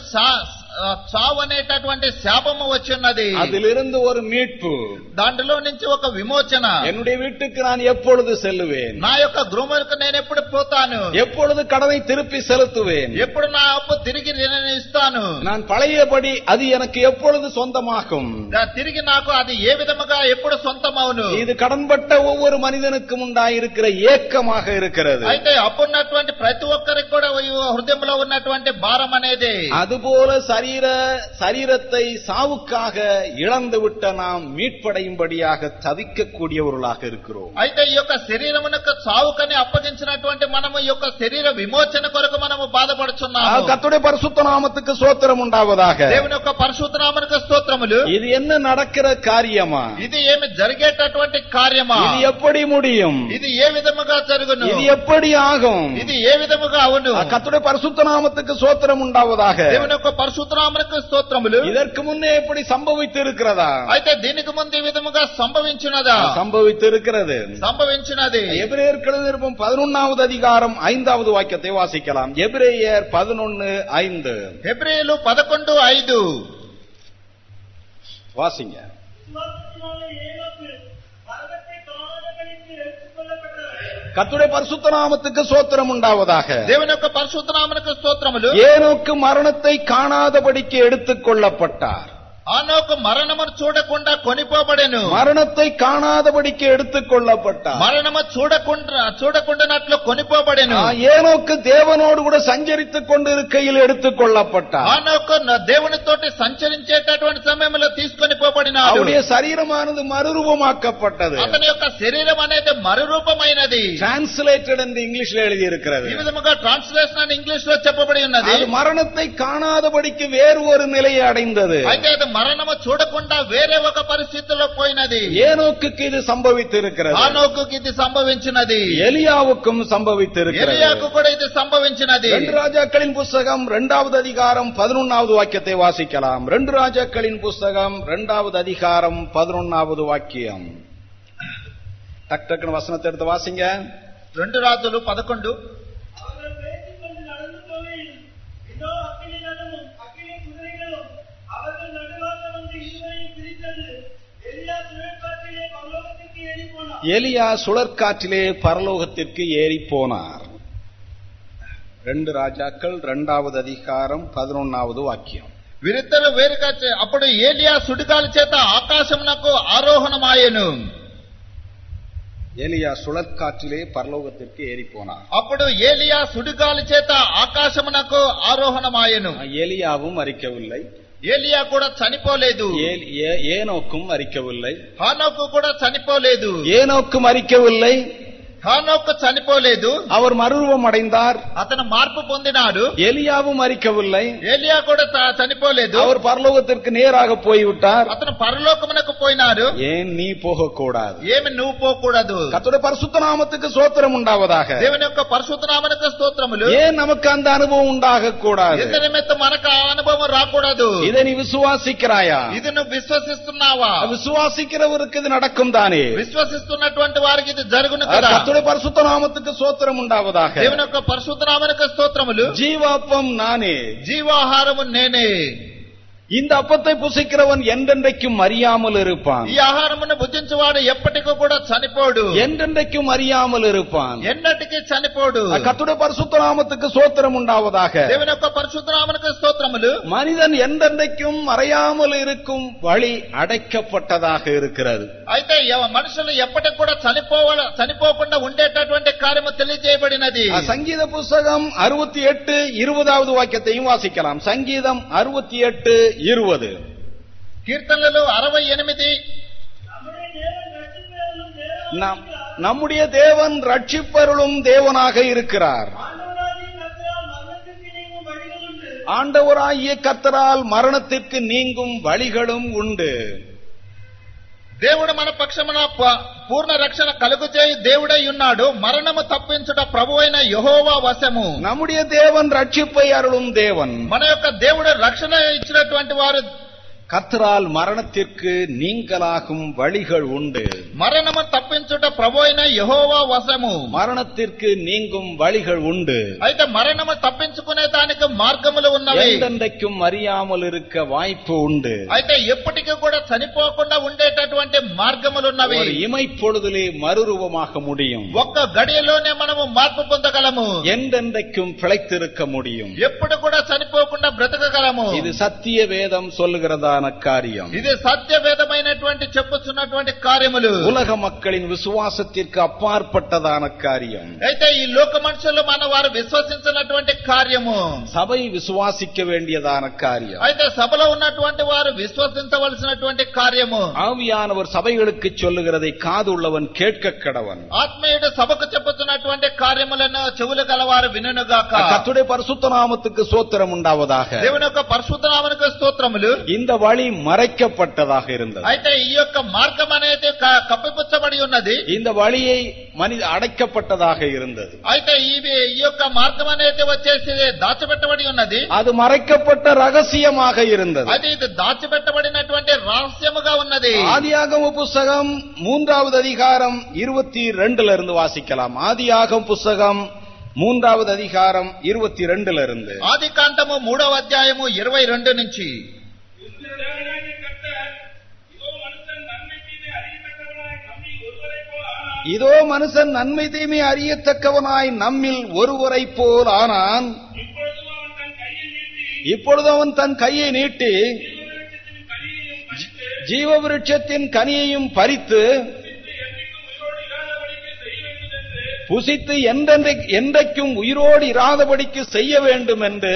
సా- ఆ, చావు అనేటటువంటి శాపము వచ్చి ఉన్నది அதிலிருந்து ஒரு மீட்பு దాంట్లో నుంచి ఒక విమోచన என்னுடைய வீட்டுக்கு நான் எப்பொழுது செல்லுவேன் నా యొక్క గృహములకు నేను ఎప్పుడు పోతాను எப்பொழுது கடனை திருப்பி செலுத்துவேன் ఎప్పుడు నా అప్పు తిరిగి నేను ఇస్తాను நான் பழையபடி அது எனக்கு எப்பொழுது சொந்தமாகும் దా- తిరిగి నాకు అది ఏ విధముగా ఎప్పుడు సొంతమవును இது கடன்பட்ட ஒவ்வொரு மனிதனுக்கும் உண்டாயிருக்கிற ஏக்கமாக இருக்கிறது అయితే అప్పున్నటువంటి ప్రతి ఒక్కరికి కూడా ఈ హృదయంలో ఉన్నటువంటి భారం అనేది அதுபோல சரீர சரீரத்தை சாவுக்காக இழந்துவிட்ட நாம் மீட்படையும்படியாக தவிக்கக்கூடியவர்களாக இருக்கிறோம் అయితే ఈ యొక్క శరీరమునకు చావుకని అప్పగించినటువంటి మనము ఈ యొక్క శరీర విమోచన కొరకు మనము బాధపడుచున్నాము கத்துடைய பரிசுத்த நாமத்துக்கு சோத்திரம் உண்டாவதாக దేవుని యొక్క పరిశుద్ధనామనికి స్తోత్రములు இது என்ன நடக்கிற காரியமா ఇది ఏమి జరిగేటటువంటి కార్యమా இது எப்படி முடியும் ఇది ఏ విధముగా జరుగును இது எப்படி ஆகும் ఇది ఏ విధముగా అవును கத்துடைய பரிசுத்த நாமத்துக்கு சோத்திரம் உண்டாவதாக దేవుని యొక్క పరిశుద్ధనామనికి స్తోత్రములు இதற்கு முன்னே எப்படி சம்பவித்து இருக்கிறதா అయితే దీనికి ముందు ఈ విధముగా సంభవించినదా சம்பவித்து இருக்கிறது సంభవించినది எபிரேயர் நிருபம் பதினொன்னாவது அதிகாரம் ஐந்தாவது வாக்கியத்தை வாசிக்கலாம் எபிரேயர் பதினொன்னு ஐந்து హెబ్రిలు పదకొండు ఐదు வாசிங்க கத்துடைய பரிசுத்த நாமத்துக்கு சோத்திரம் உண்டாவதாக దేవుని యొక్క పరిశుద్ధ నామనకు స్తోత్రములు ஏனோக்கு மரணத்தை காணாதபடிக்கு எடுத்துக் கொள்ளப்பட்டார் ఆనోకు మరణమును చూడకుండా కొనిపోబడెను மரணத்தை காணாதபடிக்கு எடுத்துக் கொள்ளப்பட்டார் మరణము చూడకుండా చూడకుండానట్లు కొనిపోబడెను ஆ, ஏனோக்கு தேவனோடு கூட சஞ்சரித்துக் கொண்டிருக்கையில் எடுத்துக் கொள்ளப்பட்டார் ఆనోకు న- దేవునితోటి సంచరించేటటువంటి సమయంలో తీసుకొని పోబడినాడు அவருடைய சரீரமானது மறுரூபமாக்கப்பட்டது అతని యొక్క శరీరం అనేది మరురూపమైనది டிரான்ஸ்லேட்டட் என்று இங்கிலீஷ்ல எழுதி இருக்கிறது ఈ విధముగా ట్రాన్స్లేషన్ అని ఇంగ్లీష్ లో చెప్పబడి ఉన్నది அது மரணத்தை காணாதபடிக்கு வேறு ஒரு நிலையை அடைந்தது అయితే అది మరణము చూడకుండా వేరే ఒక పరిస్థితిలో పోయినది. ఏనోకు ఇది సంభవితిరుక్கிறது ఆనోకు ఇది సంభవించినది. ఎలియావుకు సంభవితిరుக்கிறது ఎలియాకు కూడా ఇది సంభవించినది. రెండు రాజాక్களின் புஸ்தகம் இரண்டாவது அதிகாரம் 11வது வாக்கியத்தை வாசிக்கலாம் ரெண்டு ராஜாக்களின் புஸ்தகம் இரண்டாவது அதிகாரம் 11வது வாக்கியம் டக் டக்னு வசனத்தை எடுத்து வாசிங்க ரெண்டு ராஜులు பதக்கொண்டு எலியா சுழற்காற்றிலே பரலோகத்திற்கு ஏறி போனார் ரெண்டு ராஜாக்கள் இரண்டாவது அதிகாரம் பதினொன்னாவது வாக்கியம் వీరిద్దరు వేరుగా చే- అప్పుడు ఏలియా సుడిగాలి చేత ఆకాశమునకు ఆరోహణమాయెను எலியா சுழற்காற்றிலே பரலோகத்திற்கு ஏறி போனார் అప్పుడు ఏలియా సుడిగాలి చేత ఆకాశమునకు ఆరోహణమాయెను எலியாவும் மறிக்கவில்லை ఏలియా కూడా చనిపోలేదు ఏనోకు మరికవుల్లై హానోకు కూడా చనిపోలేదు ఏనోకు మరికవుల్లై హానోకు చనిపోలేదు அவர் மறுரூபம் அடைந்தார் అతను మార్పు పొందినాడు எலியாவும் மறிக்கவில்லை ఏలియా కూడా చ- చనిపోలేదు அவர் பரலோகத்திற்கு நேராக போய்விட்டார் అతను పరలోకమునకు పోయినాడు ஏன் நீ போகக்கூடாது ఏమి నువ్వు పోకూడదు கர்த்தருடைய பரிசுத்த நாமத்துக்கு சோத்திரம் உண்டாவதாக దేవుని యొక్క పరిశుద్ధ నామనకు స్తోత్రములు ஏன் நமக்கு அந்த அனுபவம் உண்டாக கூடாது ఇంత నిమిత్తం మనకు ఆ అనుభవం రాకూడదు இதை நீ விசுவாசிக்கிறாயா ఇది నువ్వు విశ్వసిస్తున్నావా விசுவாசிக்கிறவருக்கு இது நடக்கும் தானே విశ్వసిస్తున్నటువంటి వారికి ఇది జరుగును కదా கர்த்தருடைய பரிசுத்த நாமத்துக்கு சோத்திரம் உண்டாவதாக దేవుని యొక్క పరిశుద్ధ నామనకు స్తోత్రములు ஜீவாப்பம் நானே జీవాహారము నేనే இந்த அப்பத்தை புசிக்கிறவன் என்றென்றைக்கும் அறியாமல் இருப்பான் ఈ ఆహారమును భుజించువాడు ఎప్పటికీ కూడా చనిపోడు என்றென்றைக்கும் அறியாமல் இருப்பான் ఎన్నటికీ చనిపోడు கர்த்தருடைய பரிசுத்த நாமத்துக்கு சோத்திரம் உண்டாவதாக దేవుని యొక్క పరిశుద్ధ నామనకు స్తోత్రములు மனிதன் என்றென்றைக்கும் மறையாமல் இருக்கும் வழி அடைக்கப்பட்டதாக இருக்கிறது అయితే ఎవ- మనుషులు ఎప్పటికి కూడా చనిపోవాల చనిపోకుండా ఉండేటటువంటి కార్యము తెలియజేయబడినది ஆ, சங்கீத புஸ்தகம் அறுபத்தி எட்டு இருபதாவது வாக்கியத்தையும் வாசிக்கலாம் சங்கீதம் அறுபத்தி எட்டு இருபது కీర్తనలు అరవై ఎనిమిది நம்முடைய தேவன் ரட்சிப்பவர்களும் தேவனாக நம்- நம்முடைய தேவன் ரட்சிப்பருளும் தேவனாக இருக்கிறார் இருக்கிறார் ஆண்டவராகிய கர்த்தரால் மரணத்திற்கு நீங்கும் வழிகள் உண்டு ஆண்டவராகிய கர்த்தரால் மரணத்திற்கு நீங்கும் வழிகளும் உண்டு దేవుడు మన పక్షమున పూర్ణ రక్షణ కలుగు చేయి దేవుడై ఉన్నాడు. మరణము తప్పించుట ప్రభు అయిన యహోవా వశము. నముడి దేవన్ రక్షిపోయి అరుళం దేవన్. మన యొక్క దేవుడు రక్షణ ఇచ్చినటువంటి వారు கர்த்தரால் மரணத்திற்கு நீங்களாகும் வழிகள் உண்டு మరణము తప్పించుట ప్రభు అయిన యహోవా వశము மரணத்திற்கு நீங்கும் வழிகள் உண்டு అయితే మరణము తప్పించుకునే దానికి మార్గములు ఉన్నవి என்றென்றைக்கும் அறியாமல் இருக்க வாய்ப்பு உண்டு అయితే ఎప్పటికీ కూడా చనిపోకుండా ఉండేటటువంటి మార్గములు ఉన్నవి ஒரு இமைப்பொழுதிலே மறுரூபமாக முடியும் ఒక్క గడియలోనే మనము మార్పు పొందగలము என்றென்றைக்கும் பிழைத்திருக்க முடியும் ఎప్పుడు కూడా చనిపోకుండా బ్రతకగలము இது சத்திய வேதம் சொல்லுகிறதான காரியம் ఇది సత్యవేదమైనటువంటి చెప్పుచున్నటువంటి కార్యములు உலக மக்களின் விசுவாசத்திற்கு அப்பாற்பட்டதான காரியம் అయితే ఈ లోక మనుషులు మన వారు విశ్వసించినటువంటి కార్యము சபை விசுவாசிக்க வேண்டியதான காரியம் అయితే సభలో ఉన్నటువంటి వారు విశ్వసించవలసినటువంటి కార్యము ஆவியானவர் சபைகளுக்கு சொல்லுகிறதை காது உள்ளவன் கேட்க கடவன் ఆత్మీయుడు సభకు చెప్పుతున్నటువంటి కార్యములను చెవులు గలవారు వినుగాక கத்துடைய பரிசுத்த நாமத்துக்கு சோத்திரம் உண்டாவதாக దేవుని యొక్క పరిశుద్ధనామనికి స్తోత్రములు இந்த வழி மறைக்கப்பட்டதாக இருந்தது. అయితే ఈ యొక్క మార్గం అనేది కప్పిపుచ్చబడి ఉన్నది. இந்த வழியை மனித అడக்கப்பட்டதாக இருந்தது. అయితే ఈ యొక్క మార్గం అనేది వచ్చేసి దాచిపెట్టబడి ఉన్నది. அது மறைக்கப்பட்ட రహస్యமாக இருந்தது. అది ఇది దాచిపెట్టబడినటువంటి రహస్యముగా ఉన్నది. ஆதியாகம புஸ்தகம் மூன்றாவது அதிகாரம் இருபத்தி ரெண்டுல இருந்து வாசிக்கலாம். ஆதியாகம் புஸ்தகம் மூன்றாவது அதிகாரம் இருபத்தி ரெண்டுல இருந்து ఆది కాండము మూడవ అధ్యాయము ఇరవై రెండు నుంచి. இதோ மனுஷன் நன்மை தீமை அறியத்தக்கவனாய் நம்மில் ஒருவரை போல் ஆனான். இப்பொழுது அவன் தன் கையை நீட்டி ஜீவவிருட்சத்தின் கனியையும் பறித்து புசித்து என்றென்றை- என்றைக்கும் உயிரோடு இராதபடிக்கு செய்ய வேண்டும் என்று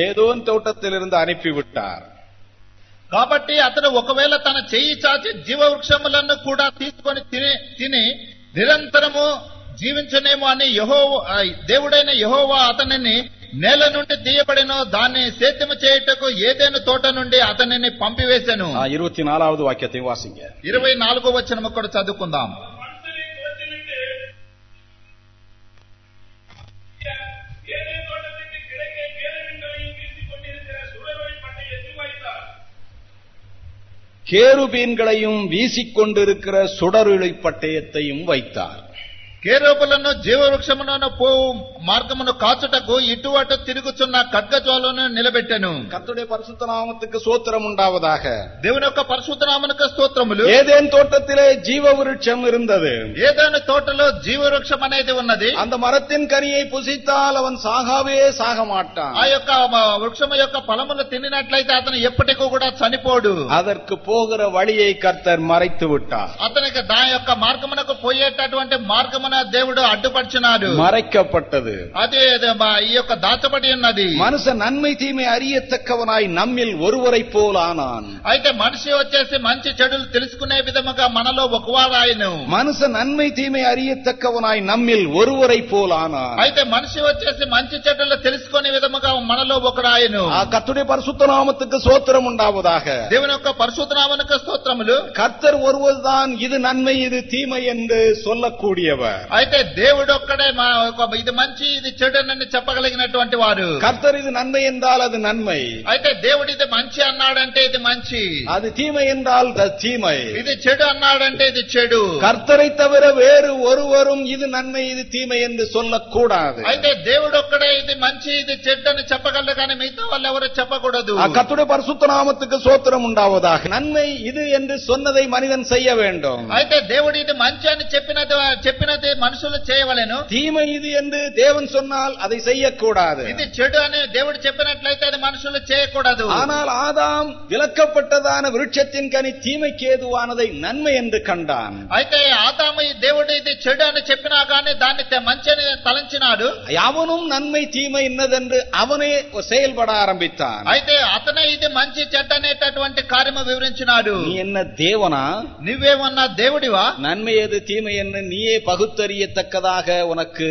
ஏதோன் தோட்டத்திலிருந்து அனுப்பிவிட்டார் కాబట్టి అతను ఒకవేళ తన చెయ్యి చాచి జీవ వృక్షములను కూడా తీసుకొని తిని తిని నిరంతరము జీవించనేమో అని యహో దేవుడైన యహోవా అతనిని నేల నుండి తీయబడినో దాన్ని సేద్యము చేయుటకు ఏదైనా తోట నుండి అతనిని పంపివేశాను ஆ, இருபத்தி நாலாவது வாக்கியத்தை வாசிங்க ఇరవై నాలుగో వచ్చిన కూడా చదువుకుందాం கேருபீன்களையும் வீசிக்கொண்டிருக்கிற சுடருளை பட்டயத்தையும் வைத்தார். కేరోపులను జీవవృక్షమును పోవు మార్గమును కాచుటకు ఇటు అటు తిరుగుచున్న ఖడ్గజ్వాలను నిలబెట్టెను கர்த்தருடைய பரிசுத்த நாமத்துக்கு சோத்திரம் உண்டாவதாக దేవుని యొక్క పరిశుద్ధనామనక స్తోత్రములు ஏதேன் தோட்டத்திலே ஜீவ விருட்சம் இருந்தது ఏదైనా తోటలో జీవవృక్షం అనేది ఉన్నది அந்த மரத்தின் கனியை புசித்தால் அவன் சாகாவே சாக மாட்டான் ఆ యొక్క మ- వృక్షము యొక్క ఫలములు తినినట్లయితే అతను ఎప్పటికీ కూడా చనిపోడు அதற்கு போகிற வழியை கர்த்தர் மறைத்து விட்டார் అతనికి దాని యొక్క మార్గమునకు పోయేటటువంటి మార్గమున దేవుడు అడ్డుపరిచినాడు மறைக்கப்பட்டது అది అది మ- ఈ యొక్క దాచబడి ఉన్నది மனுஷன் நன்மை தீமை அறியத்தக்கவனாய் நம்மில் ஒருவரை போல் ஆனான் అయితే మనిషి వచ్చేసి మంచి చెడులు తెలుసుకునే విధముగా మనలో ఒకవారు ఆయను மனுஷன் நன்மை தீமை அறியத்தக்கவனாய் நம்மில் ஒருவரை போல் ஆனான் అయితే మనిషి వచ్చేసి మంచి చెడ్డలు తెలుసుకునే విధముగా మనలో ఒకడు ఆయను ஆ, கர்த்தருடைய பரிசுத்த நாமத்துக்கு சோத்திரம் உண்டாவதாக దేవుని యొక్క పరిశుద్ధనామనక స్తోత్రములు கர்த்தர் ஒருவர்தான் இது நன்மை இது தீமை என்று சொல்லக்கூடியவர் అయితే దేవుడు ఒక్కడే మా ఒక- ఇది మంచి ఇది చెడునని చెప్పగలిగినటువంటి వారు கர்த்தர் இது நன்மை என்றால் அது நன்மை అయితే దేవుడు ఇది మంచి అన్నాడంటే ఇది మంచి அது தீமை என்றால் அது தீமை ఇది చెడు అన్నాడంటే ఇది చెడు கர்த்தரை தவிர வேறு ஒருவரும் இது நன்மை இது தீமை என்று சொல்லக்கூடாது అయితే దేవుడు ఒక్కడే ఇది మంచి ఇది చెడు అని చెప్పగలరు కానీ మిగతా వాళ్ళు ఎవరు చెప్పకూడదు ஆ, கர்த்தருடைய பரிசுத்த நாமத்துக்கு சோத்திரம் உண்டாவதாக நன்மை இது என்று சொன்னதை மனிதன் செய்ய வேண்டும் అయితే దేవుడు ఇది మంచి అని చెప్పినది చెప్పినది మనుషులు చేయవలెను தீமை இது என்று தேவன் சொன்னால் அதை செய்யக்கூடாது ఇది చెడు అని దేవుడు చెప్పినట్లయితే అది మనుషులు చేయకూడదు ஆனால் ஆதாம் விலக்கப்பட்டதான விருட்சத்தின் கனி தீமைக்கு ஏதுவானதை நன்மை என்று கண்டான் అయితే ఆదాము ఈ దేవుడు ఇది చెడు అని చెప్పినా గానీ దాన్ని తె- మంచి అని తలంచినాడు அவனும் நன்மை தீமை என்னதென்று அவனே செயல்பட ஆரம்பித்தான் అయితే అతనే ఇది మంచి చెడ్డ అనేటటువంటి కార్యము వివరించినాడు நீ என்ன தேவனா నువ్వేమన్నా దేవుడివా நன்மை எது தீமை என்ன நீயே பகுத்தறியத்தக்கதாக உனக்கு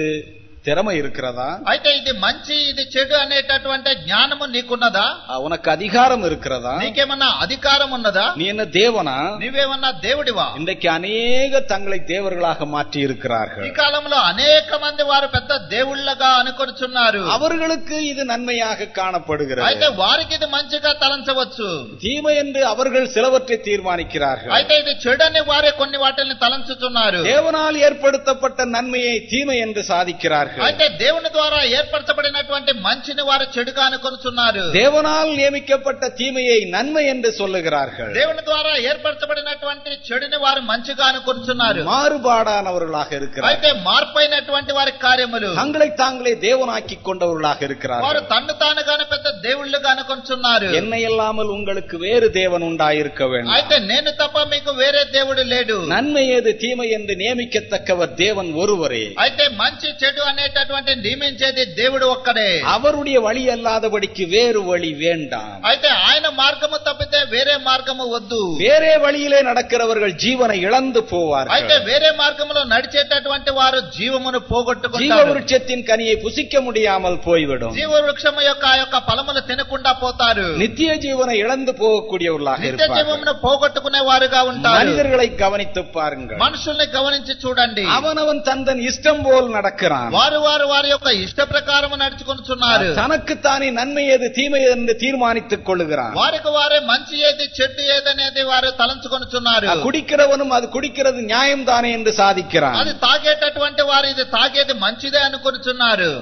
திறமை இருக்கிறதா అయితే ఇది మంచి ఇది చెడు అనేటటువంటి జ్ఞానము నీకున్నదా ஆ, உனக்கு அதிகாரம் இருக்கிறதா నీకేమన్నా అధికారం ఉన్నదా நீ என்ன தேவனா నువ్వేమన్నా దేవుడివా இன்றைக்கு அநேக தங்களை தேவர்களாக மாற்றி ఈ இருக்கிறார்கள் కాలంలో అనేక మంది వారు పెద్ద దేవుళ్ళగా అనుకొనిచున్నారు அவர்களுக்கு இது நன்மையாக అయితే காணப்படுகிறது వారికి ఇది మంచిగా తలంచవచ్చు தீமை என்று அவர்கள் சிலவற்றை தீர்மானிக்கிறார்கள் అయితే ఇది చెడని వారే కొన్ని వాటిని తలంచుతున్నారు தேவனால் ஏற்படுத்தப்பட்ட நன்மையை தீமை என்று சாதிக்கிறார்கள் అయితే దేవుని ద్వారా ఏర్పరచబడినటువంటి మంచిని వారు చెడుగా అనుకొనుచున్నారు தேவனால் நியமிக்கப்பட்ட தீமையை நன்மை என்று சொல்லுகிறார்கள் దేవుని ద్వారా ఏర్పరచబడినటువంటి చెడుని వారు మంచిగా అనుకొనుచున్నారు மாறுபாடானவர்களாக இருக்கிறார்கள் అయితే మార్పైనటువంటి వారి కార్యములు தங்களை தாங்களே தேவனாக்கி கொண்டவர்களாக వారు இருக்கிறார்கள் తన్ను తానుగానే పెద్ద దేవుళ్ళుగా అనుకొనుచున్నారు என்னை இல்லாமல் உங்களுக்கு வேறு தேவன் உண்டாயிருக்க வேண்டும் అయితే నేను తప్ప మీకు వేరే దేవుడు లేడు நன்மை ஏது தீமை என்று நியமிக்கத்தக்கவர் தேவன் ஒருவரே అయితే మంచి చెడు అనేటటువంటి నియమించేది దేవుడు ఒక్కడే அவருடைய வழி அல்லாதபடிக்கு வேறு வழி வேண்டாம் అయితే ఆయన మార్గము తప్పితే వేరే మార్గము వద్దు வேறே வழியிலே நடக்கிறவர்கள் ஜீவனை இழந்து అయితే போவார்கள் వేరే మార్గంలో నడిచేటటువంటి వారు జీవమును ஜீவ పోగొట్టుకుంటారు விருட்சத்தின் கனியை புசிக்க முடியாமல் போய்விடும் జీవ వృక్షము యొక్క ఆ యొక్క ఫలములు తినకుండా పోతారు நித்திய ஜீவனை இழந்து போகக்கூடியவர்களாக నిత్య இருப்பார்கள் జీవమును పోగొట్టుకునే వారుగా ఉంటారు மனிதர்களை கவனித்து பாருங்கள் మనుషుల్ని గమనించి చూడండి அவனவன் தந்தன் இஷ்டம் போல் நடக்கிறான் వారు వారు వారి యొక్క ఇష్ట ప్రకారం నడుచుకుంటున్నారు தனக்குத்தானே நன்மை எது தீமை எது என்று தீர்மானித்துக் கொள்ளுகிறான் వారికి వారే మంచి ఏది చెడ్డు ఏదనేది వారు తలంచుకొనుచున్నారు குடிக்கிறவனும் அது குடிக்கிறது நியாயம் தானே என்று சாதிக்கிறான் అది తాగేటటువంటి వారు ఇది తాగేది మంచిదే అనుకొనుచున్నారు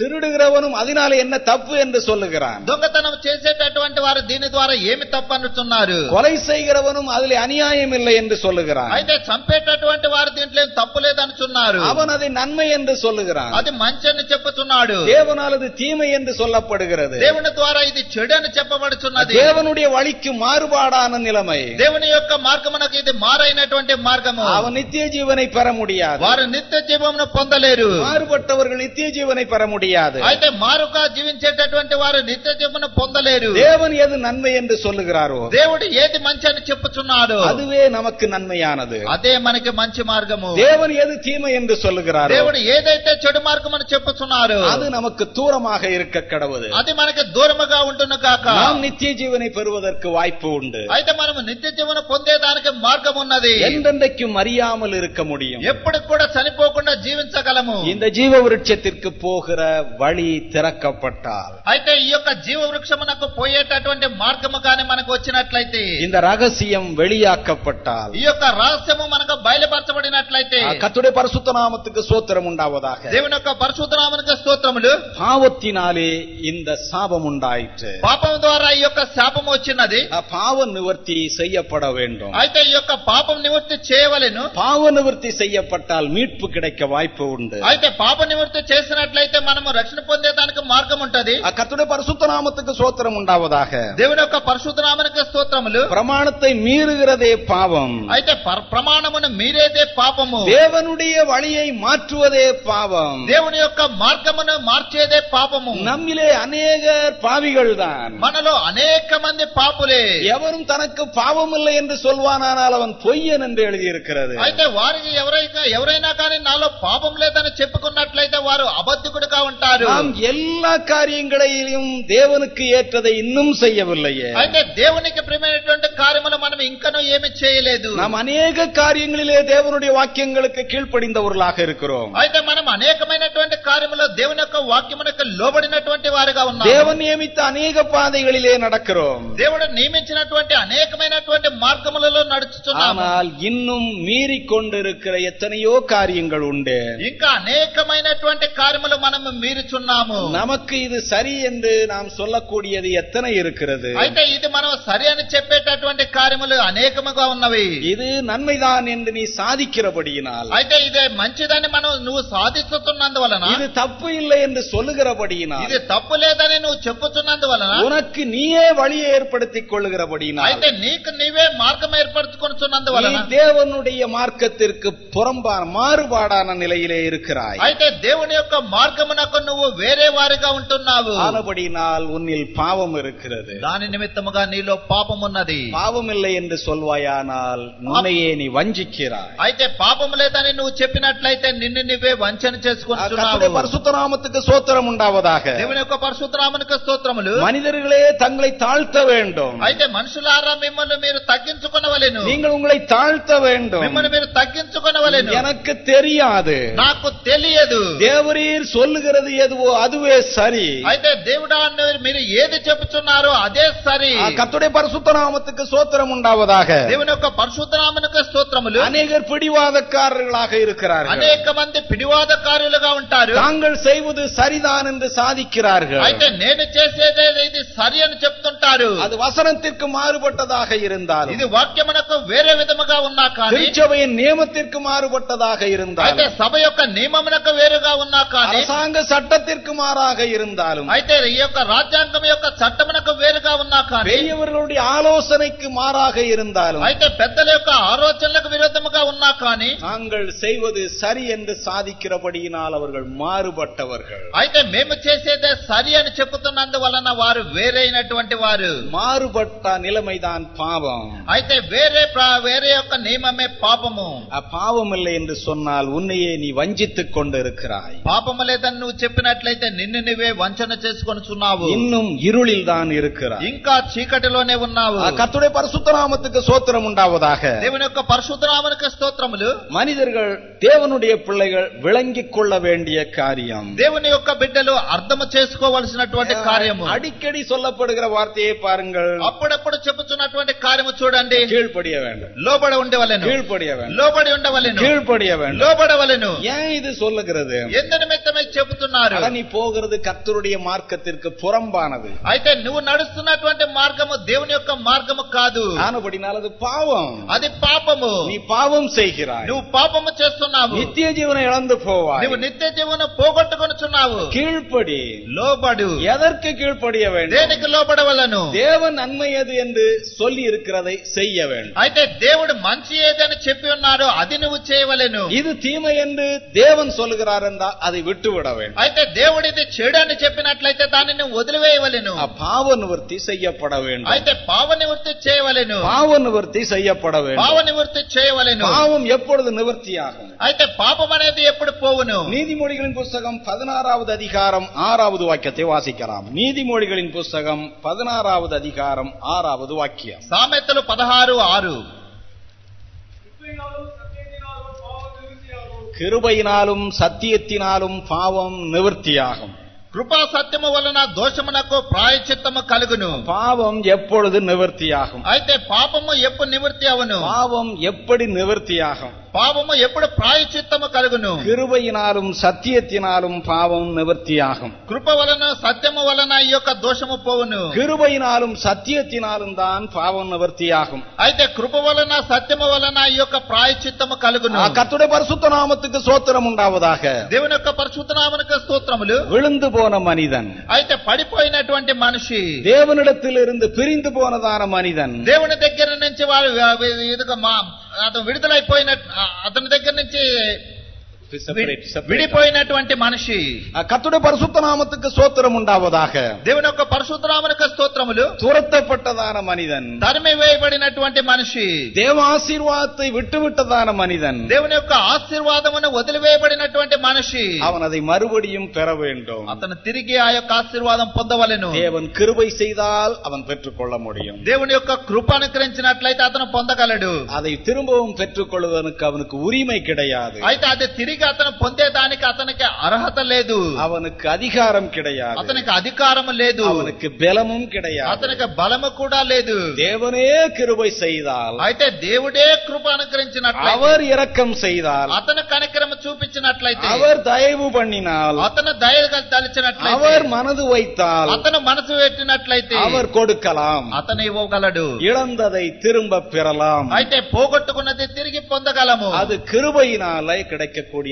திருடுகிறவனும் அதனால என்ன தப்பு என்று சொல்லுகிறான் దొంగతనం చేసేటటువంటి వారు దీని ద్వారా ఏమి తప్పు అనుతున్నారు கொலை செய்கிறவனும் அதில் அநியாயம் இல்லை என்று சொல்லுகிறான் అయితే చంపేటటువంటి వారు దీంట్లో ఏం తప్పు లేదనుచున్నారు அவன் அதை நன்மை என்று சொல்லுகிறான் అది మంచి అని చెప్పుచున్నాడు தேவனால் அது தீமை என்று சொல்லப்படுகிறது దేవుని ద్వారా ఇది చెడు అని చెప్పబడుచున్నది தேவனுடைய வழிக்கு மாறுபாடான நிலைமை దేవుని యొక్క మార్గమునకు ఇది మారైనటువంటి మార్గము அவன் நித்திய ஜீவனை பெற முடியாது వారు నిత్య జీవమును పొందలేరు மாறுபட்டவர்கள் நித்திய ஜீவனை பெற முடியாது అయితే మారుగా జీవించేటటువంటి వారు నిత్య జీవమును పొందలేరు தேவன் எது நன்மை என்று சொல்லுகிறாரோ దేవుడు ఏది మంచి అని చెప్పుచున్నాడు அதுவே நமக்கு நன்மையானது అదే మనకి మంచి మార్గము தேவன் எது தீமை என்று சொல்லுகிறாரோ దేవుడు ఏదైతే చెడు మార్గం అని చెప్పుచున్నారు அது நமக்கு தூரமாக இருக்க கடவுது అది మనకి దూరముగా ఉంటును కాక நாம் நித்திய ஜீவனை பெறுவதற்கு வாய்ப்பு உண்டு అయితే మనము నిత్య జీవన పొందేదానికి మార్గం ఉన్నది என்றென்றைக்கும் அறியாமல் இருக்க முடியும் ఎప్పటికి కూడా చనిపోకుండా జీవించగలము இந்த ஜீவ விருட்சத்திற்கு போகிற வழி திறக்கப்பட்டால் అయితే ఈ యొక్క జీవ వృక్షమునకు పోయేటటువంటి మార్గము కానీ మనకు వచ్చినట్లయితే இந்த ரகசியம் வெளியாக்கப்பட்டால் ఈ యొక్క రహస్యము మనకు బయలుపరచబడినట్లయితే கத்துடைய பரிசுத்த நாமத்துக்கு சோத்திரம் உண்டாவதாக దేవుని యొక్క పరిశుద్ధనామనికి స్తోత్రములు பாவத்தினாலே இந்த சாபம் உண்டாயிற்று పాపం ద్వారా ఈ యొక్క శాపము వచ్చినది பாவ நிவர்த்தி செய்யப்பட வேண்டும் అయితే ఈ యొక్క పాపం నివృత్తి చేయవలెను பாவ நிவர்த்தி செய்யப்பட்டால் மீட்பு கிடைக்க வாய்ப்பு உண்டு అయితే పాప నివృత్తి చేసినట్లయితే మనము రక్షణ పొందేదానికి మార్గం ఉంటది கத்துடைய பரிசுத்த நாமத்துக்கு சோத்திரம் உண்டாவதாக దేవుని యొక్క పరిశుద్ధనామనికి స్తోత్రములు பிரமாணத்தை மீறுகிறதே பாவம் అయితే పర- ప్రమాణమును మీరేదే పాపము தேவனுடைய வழியை மாற்றுவதே பாவம் దేవుని యొక్క మార్గమును మార్చేదే పాపము நம்மிலே அநேகர் பாவிகள் தான் మనలో అనేక మంది పాపులే எவரும் தனக்கு பாவம் இல்லை என்று சொல்வானானால் அவன் பொய்யன் என்று எழுதியிருக்கிறது అయితే వారికి ఎవరైనా ఎవరైనా కానీ నాలో పాపం లేదని చెప్పుకున్నట్లయితే వారు అబద్ధికుడుగా ఉంటారు நாம் எல்லா காரியங்களையும் தேவனுக்கு ஏற்றதை இன்னும் செய்யவில்லையே అయితే దేవునికి ప్రియమైనటువంటి కార్యములు మనం ఇంకనూ ఏమి చేయలేదు நாம் அநேக காரியங்களிலே தேவனுடைய வாக்கியங்களுக்கு கீழ்ப்படிந்தவர்களாக இருக்கிறோம் అయితే మనం అనేకమైనటువంటి కార్యములో దేవుని యొక్క వాక్యమునకు లోబడినటువంటి వారుగా ఉన్నాం தேவன் நியமித்த அநேக பாதைகளிலே நடக்கிறோம் దేవుడు నియమించినటువంటి అనేకమైనటువంటి మార్గములలో నడుచుచున్నాము ஆனால் இன்னும் மீறிக்கொண்டிருக்கிற எத்தனையோ காரியங்கள் உண்டு ఇంకా అనేకమైనటువంటి కార్యములు మనము మీరుచున్నాము நமக்கு இது சரி என்று நாம் சொல்லக்கூடியது எத்தனை இருக்கிறது అయితే ఇది మనం సరి అని చెప్పేటటువంటి కార్యములు అనేకముగా ఉన్నవి இது நன்மைதான் என்று நீ சாதிக்கிறபடியினால் అయితే ఇదే మంచిదని మనం నువ్వు సాధిస్తున్నందువలన இது தப்பு இல்லை என்று சொல்லுகிறபடியினால் ఇది తప్పు లేదని నువ్వు చెప్పుచున్నందువలన உனக்கு நீயே வழியை ஏற்படுத்திக் கொள்ளுகிறபடியினால் అయితే నీకు నీవే మార్గం நீ ఏర్పరచుకొనుచున్నందువలన தேவனுடைய மார்க்கத்திற்கு புறம்பான மாறுபாடான நிலையிலே இருக்கிறாய் అయితే దేవుని యొక్క మార్గమునకు నువ్వు వేరే వారిగా ఉంటున్నావు ஆனபடியினால் உன்னில் பாவம் இருக்கிறது దాని నిమిత్తముగా నీలో పాపం ఉన్నది பாவம் இல்லை என்று சொல்வாயானால் உன்னையே நீ வஞ்சிக்கிறாய் అయితే పాపం లేదని నువ్వు చెప్పినట్లయితే నిన్ను నువ్వే వంచన கர்த்தருடைய చేసుకుంటున్నావు பரிசுத்த நாமத்துக்கு சோத்திரம் உண்டாவதாக దేవుని యొక్క పరిశుద్ధరామునికి స్తోత్రములు மனிதர்களே தங்களை தாழ்த்த வேண்டும் అయితే మనుషులారా మిమ్మల్ని మీరు తగ్గించుకునవలెను நீங்கள் உங்களை தாழ்த்த வேண்டும் మిమ్మల్ని మీరు తగ్గించుకునవలెను எனக்கு தெரியாது నాకు తెలియదు தேவரீர் சொல்லுகிறது எதுவோ அதுவே சரி అయితే దేవుడా అన్న మీరు ఏది చెప్పుచున్నారో అదే సరి கத்துடைய பரிசுத்த நாமத்துக்கு சோத்திரம் உண்டாவதாக దేవుని యొక్క పరిశుద్ధరామునికి స్తోత్రములు அநேகர் பிடிவாதக்காரர்களாக இருக்கிறார்கள் అనేక మంది పిడివాదకారులుగా ఉంటారు தாங்கள் செய்வது சரிதான் என்று சாதிக்கிறார்கள் అయితే నేను చేసేదే ఇది సరి అని చెప్తుంటారు அது வசனத்திற்கு மாறுபட்டதாக இருந்தாலும் ఇది వాక్యమునకు వేరే విధముగా ఉన్నా కానీ திருச்சபையின் நியமத்திற்கு மாறுபட்டதாக అయితే இருந்தாலும் సభ యొక్క నియమమునకు వేరుగా ఉన్నా కానీ அரசாங்க சட்டத்திற்கு மாறாக இருந்தாலும் అయితే ఈ యొక్క రాజ్యాంగం యొక్క చట్టమునకు వేరుగా ఉన్నా కానీ பெரியவர்களுடைய ஆலோசனைக்கு மாறாக இருந்தாலும் అయితే పెద్దల యొక్క ఆలోచనలకు విరుద్ధముగా ఉన్నా కానీ தாங்கள் செய்வது சரி என்று சாதிக்கிறபடியினால் அவர்கள் மாறுபட்டவர்கள் అయితే మేము చేసేదే సరి అని చెప్పుతున్నందువలన వారు వేరైనటువంటి వారు மாறுபட்ட நிலைமைதான் பாவம் అయితే వేరే ప్ర- వేరే యొక్క నియమమే పాపము பாவம் இல்லை என்று சொன்னால் உன்னையே நீ வஞ்சித்துக் கொண்டு இருக்கிறாய் పాపము లేదని నువ్వు చెప్పినట్లయితే నిన్ను నువ్వే వంచన చేసుకొనుచున్నావు இன்னும் இருளில் தான் இருக்கிறாய் ఇంకా చీకటిలోనే ఉన్నావు கத்துடைய பரிசுத்த பரிசுத்த நாமத்துக்கு சோத்திரம் உண்டாவதாக దేవుని యొక్క పరిశుద్ధనామనికి స్తోత్రములు மனிதர்கள் தேவனுடைய பிள்ளைகள் விளங்கிக் கொள்ள வேண்டிய காரியம் దేవుని యొక్క బిడ్డలు అర్థము చేసుకోవలసినటువంటి కార్యము அடிக்கடி சொல்லப்படுகிற வார்த்தையை பாருங்கள் అప్పుడప్పుడు చెప్పుచున్నటువంటి కార్యము చూడండి கீழ்ப்படிய வேண்டும் లోబడి ఉండవలెను கீழ்ப்படிய வேண்டும் లోబడి ఉండవలెను கீழ்ப்படிய வேண்டும் లోబడవలెను ஏன் இது சொல்லுகிறது ఎందు నిమిత్తమే చెబుతున్నారు அட, நீ போகிறது கர்த்தருடைய மார்க்கத்திற்கு புறம்பானது అయితే నువ్వు నడుస్తున్నటువంటి మార్గము దేవుని యొక్క మార్గము కాదు ஆனபடினால் அது பாவம் అది పాపము நீ பாவம் செய்கிறாய் నువ్వు పాపము చేస్తున్నావు நித்திய ஜீவனை இழந்து போவாய் నువ్వు నిత్య జీవనం పోగొట్టుకొనుచున్నావు கீழ்ப்படி లోబడు எதற்கு கீழ்ப்படிய வேண்டும் దేనికి లోబడవలను தேவன் நன்மை அது என்று சொல்லி இருக்கிறதை செய்ய வேண்டும் అయితే దేవుడు మంచి ఏదని చెప్పి ఉన్నాడో అది నువ్వు చేయవలెను இது தீமை என்று தேவன் சொல்லுகிறார் என்றால் அதை விட்டுவிட வேண்டும் అయితే దేవుడు ఇది చెడు అని చెప్పినట్లయితే దాన్ని నువ్వు వదిలివేయవలెను ఆ பாவ நிவர்த்தி செய்யப்பட வேண்டும் అయితే పావ నివృత్తి చేయవలెను பாவ நிவர்த்தி செய்யப்பட పావ வேண்டும் నివృత్తి చేయవలెను பாவம் எப்பொழுது நிவர்த்தியாகும் అయితే పాపం అనేది ఎప్పుడు పోవును நீதிமொழிகளின் புஸ்தகம் பதினாறாவது அதிகாரம் ஆறாவது வாக்கியத்தை வாசிக்கலாம் நீதிமொழிகளின் புஸ்தகம் பதினாறாவது அதிகாரம் ஆறாவது வாக்கியம் సామెతలు పదహారు ఆరు கிருபையினாலும் சத்தியத்தினாலும் பாவம் நிவர்த்தியாகும் కృపా సత్యము వలన దోషమునకు ప్రాయచిత్తము కలుగును பாவம் எப்பொழுது நிவர்த்தியாகும் అయితే పాపము ఎప్పుడు నివృత్తి అవును பாவம் எப்படி நிவர்த்தியாகும் పాపము ఎప్పుడు ప్రాయచిత్తము కలుగును கிருபையினாலும் சத்தியத்தினாலும் பாவம் நிவர்த்தியாகும் కృప వలన సత్యము వలన ఈ యొక్క దోషము పోవును கிருபையினாலும் சத்தியத்தினாலும் தான் பாவம் நிவர்த்தியாகும் అయితే కృప వలన సత్యము వలన ఈ యొక్క ప్రాయచిత్తము కలుగును ஆ, கர்த்தருடைய பரிசுத்த நாமத்துக்கு சோத்திரம் உண்டாவதாக దేవుని యొక్క పరిశుద్ధనామనికి స్తోత్రములు விழுந்து போன மனிதன் అయితే పడిపోయినటువంటి మనిషి தேவனிடத்தில் இருந்து பிரிந்து போனதான மனிதன் దేవుని దగ్గర నుంచి వాడు ఇదిగో మా అతను విడుదలైపోయిన అతని దగ్గర నుంచి విడిపోయినటువంటి మనిషి ஆ, கர்த்தருடைய பரிசுத்த நாமத்துக்கு சோத்திரம் உண்டாவதாக దేవుని యొక్క పరిశుద్ధనామనికి స్తోత్రములు துரத்தப்பட்டதான மனிதன் తరిమి వేయబడినటువంటి మనిషి தேவ ஆசீர்வாதத்தை விட்டுவிட்டதான மனிதன் దేవుని యొక్క ఆశీర్వాదమును వదిలివేయబడినటువంటి మనిషి அவன் அதை மறுபடியும் பெற வேண்டும் అతను తిరిగి ఆ యొక్క ఆశీర్వాదం పొందవలెను தேவன் கிருபை செய்தால் அவன் பெற்றுக்கொள்ள முடியும் దేవుని యొక్క కృప అనుకరించినట్లయితే అతను పొందగలడు அதை திரும்பவும் பெற்றுக்கொள்வதற்கு அவனுக்கு உரிமை கிடையாது అయితే అది తిరిగి అతను పొందేదానికి అతనికి అర్హత లేదు அவனுக்கு அதிகாரம் கிடையாது అతనికి అధికారం లేదు அவனுக்கு பலமும் கிடையாது అతనికి బలము కూడా లేదు தேவனே கிருபை செய்தால் అయితే దేవుడే కృప అనుకరించినట్లయితే அவர் இரக்கம் செய்தால் అతను కనికరము చూపించినట్లయితే அவர் தயவு பண்ணினால் అతను దయగా తలిచినట్లయితే அவர் மனது வைத்தால் అతను మనసు పెట్టినట్లయితే அவர் கொடுக்கலாம் అతను ఇవ్వగలడు இழந்ததை திரும்ப பெறலாம் అయితే పోగొట్టుకున్నది తిరిగి పొందగలము அது கிருபையினாலே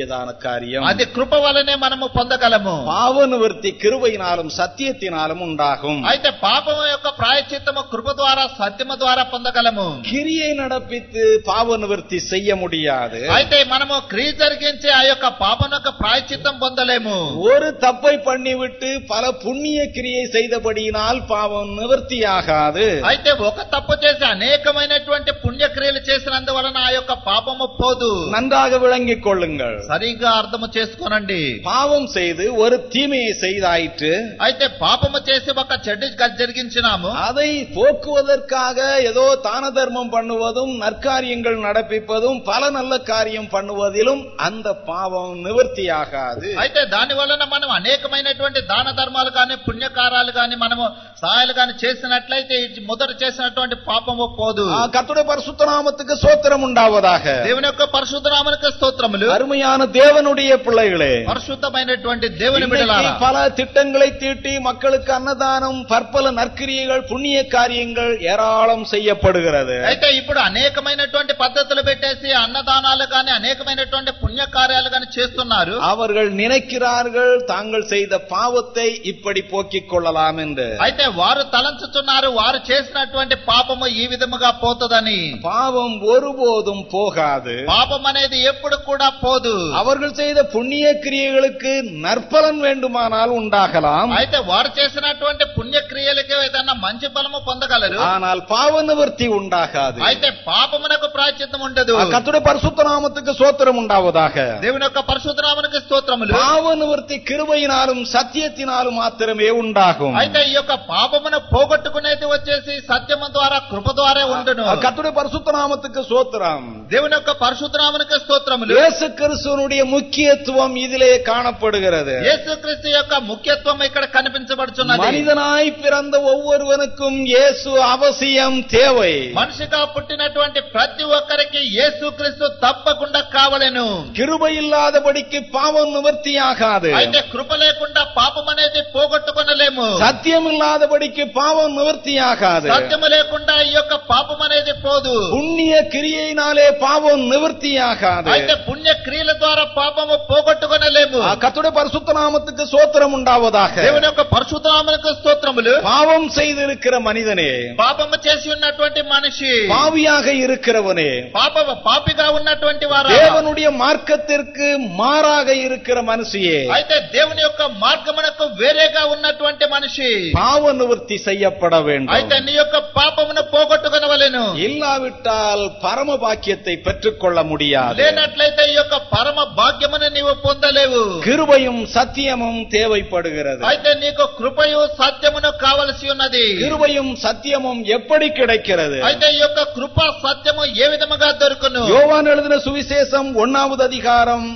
கிடைக்கக்கூடியதான காரியம் అది కృప వలనే మనము పొందగలము பாவ நிவர்த்தி கிருபையினாலும் சத்தியத்தினாலும் உண்டாகும் అయితే పాపము యొక్క ప్రాయచిత్తము కృప ద్వారా సత్యము ద్వారా పొందగలము கிரியை நடப்பித்து பாவ நிவர்த்தி செய்ய முடியாது అయితే మనము క్రియ జరిగించి ఆ యొక్క పాపం యొక్క ప్రాయచిత్తం పొందలేము ஒரு தப்பை பண்ணிவிட்டு பல புண்ணிய கிரியை செய்தபடியினால் பாவம் நிவர்த்தியாகாது అయితే ఒక తప్పు చేసి అనేకమైనటువంటి పుణ్యక్రియలు చేసినందువలన ఆ యొక్క పాపము పోదు நன்றாக விளங்கிக் கொள்ளுங்கள் సరిగ్గా అర్థము చేసుకోనండి பாவம் செய்து ஒரு தீமையை செய்தாயிற்று అయితే పాపము చేసి ఒక చెడ్డ గ- జరిగించినాము அதை போக்குவதற்காக ஏதோ தான தர்மம் பண்ணுவதும் நற்காரியங்கள் நடப்பிப்பதும் பல நல்ல காரியம் பண்ணுவதிலும் அந்த பாவம் நிவர்த்தியாகாது అయితే దాని వలన మనం అనేకమైనటువంటి దాన ధర్మాలు కానీ పుణ్యకారాలు కానీ మనము సహాయాలు కానీ చేసినట్లయితే ఈ మొదట చేసినటువంటి పాపము పోదు ஆ, கர்த்தருடைய பரிசுத்த நாமத்துக்கு சோத்திரம் உண்டாவதாக దేవుని యొక్క పరిశుద్ధ నామనికి స్తోత్రములు அருமையான தேவனுடைய பிள்ளைகளே పరిశుద్ధమైనటువంటి దేవుని இன்னைக்கு బిడ్డలారా பல திட்டங்களை தீட்டி மக்களுக்கு அன்னதானம் பற்பல நற்கிரியைகள் புண்ணிய காரியங்கள் ஏராளம் செய்யப்படுகிறது అయితే ఇప్పుడు అనేకమైనటువంటి పద్ధతులు పెట్టేసి అన్నదానాలు గాని అనేకమైనటువంటి పుణ్యకార్యాలు గాని చేస్తున్నారు அவர்கள் நினைக்கிறார்கள் தாங்கள் செய்த பாவத்தை இப்படி போக்கிக் கொள்ளலாம் என்று అయితే వారు తలంచుతున్నారు వారు చేసినటువంటి పాపము ఈ విధముగా పోతుందని பாவம் ஒருபோதும் போகாது పాపం అనేది ఎప్పుడు కూడా పోదు அவர்கள் செய்த புண்ணிய கிரியைகளுக்கு நற்பலன் வேண்டுமானால் உண்டாகலாம் అయితే వారు చేసినటువంటి పుణ్యక్రియలకి ఏదన్నా మంచి ఫలము పొందగలరు ஆனால் பாவ நிவர்த்தி உண்டாகாது అయితే పాపమునకు ప్రాయచిత్తం ఉండదు கத்துடைய பரிசுத்த நாமத்துக்கு சோத்திரம் உண்டாவதாக దేవుని యొక్క పరిశుద్ధనామనికి స్తోత్రములు பாவ நிவர்த்தி கிருபையினாலும் சத்தியத்தினாலும் மாத்திரமே உண்டாகும் అయితే ఈ యొక్క పాపమును పోగొట్టుకునేది వచ్చేసి సత్యము ద్వారా కృప ద్వారా ఉండును கத்துடைய பரிசுத்த நாமத்துக்கு சோத்திரம் దేవుని యొక్క పరిశుద్ధనామనికి స్తోత్రములు இயேசு கிறிஸ்துவனுடைய முக்கியத்துவம் இதிலே காணப்படுகிறது యేసుక్రీస్తు యొక్క ముఖ్యత్వం ఇక్కడ కనిపించబడుచున్నది மனிதனாய் பிறந்த ஒவ்வொருவனுக்கும் இயேசு அவசியம் தேவை మనిషిగా పుట్టినటువంటి ప్రతి ఒక్కరికి యేసుక్రీస్తు తప్పకుండా కావలేను கிருபை இல்லாதபடிக்கு பாவம் நிவர்த்தியாகாது అయితే కృప లేకుండా పాపం అనేది పోగొట్టుకొనలేము சத்தியம் இல்லாதபடிக்கு பாவம் நிவர்த்தியாகாது సత్యము లేకుండా ఈ యొక్క పాపం అనేది పోదు புண்ணிய கிரியையினாலே பாவம் நிவர்த்தியாகாது అయితే పుణ్య క్రియల ద్వారా పాపము పోగొట్టుకొనలేము ஆ, கர்த்தருடைய பரிசுத்த நாமத்துக்கு சோத்திரம் உண்டாவதாக దేవుని యొక్క పరిశుద్ధనామనికి స్తోత్రములు பாவம் செய்திருக்கிற மனிதனே పాపము చేసి ఉన్నటువంటి మనిషి பாவியாக இருக்கிறவனே పాప పాపిగా ఉన్నటువంటి వారు தேவனுடைய மார்க்கத்திற்கு மாறாக இருக்கிற மனுஷியே అయితే దేవుని యొక్క మార్గమునకు వేరేగా ఉన్నటువంటి మనిషి பாவ நிவர்த்தி செய்யப்பட అయితే வேண்டும் నీ యొక్క పాపమును పోగొట్టుకొనవలెను இல்லாவிட்டால் பரம பாக்கியத்தை பெற்றுக்கொள்ள முடியாது లేనట్లయితే ఈ యొక్క పరమ భాగ్యమును నీవు పొందలేవు கிருபையும் சத்தியமும் தேவைப்படுகிறது అయితే నీకు కృపయు సత్యమును కావలసి ఉన్నది கிருபையும் சத்தியமும் எப்படி கிடைக்கிறது అయితే ఈ యొక్క కృప సత్యము ఏ విధముగా దొరుకును யோவான் எழுதின சுவிசேஷம் ஒன்னாவது அதிகாரம்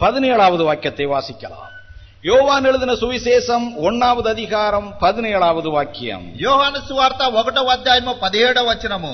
பதினேழாவது வாக்கியத்தை வாசிக்கலாம் யோவான் எழுதின சுவிசேஷம் ஒன்னாவது அதிகாரம் பதினேழாவது வாக்கியம் యోహాను సువార్త ఒకటో అధ్యాయము పదిహేడవ వచనము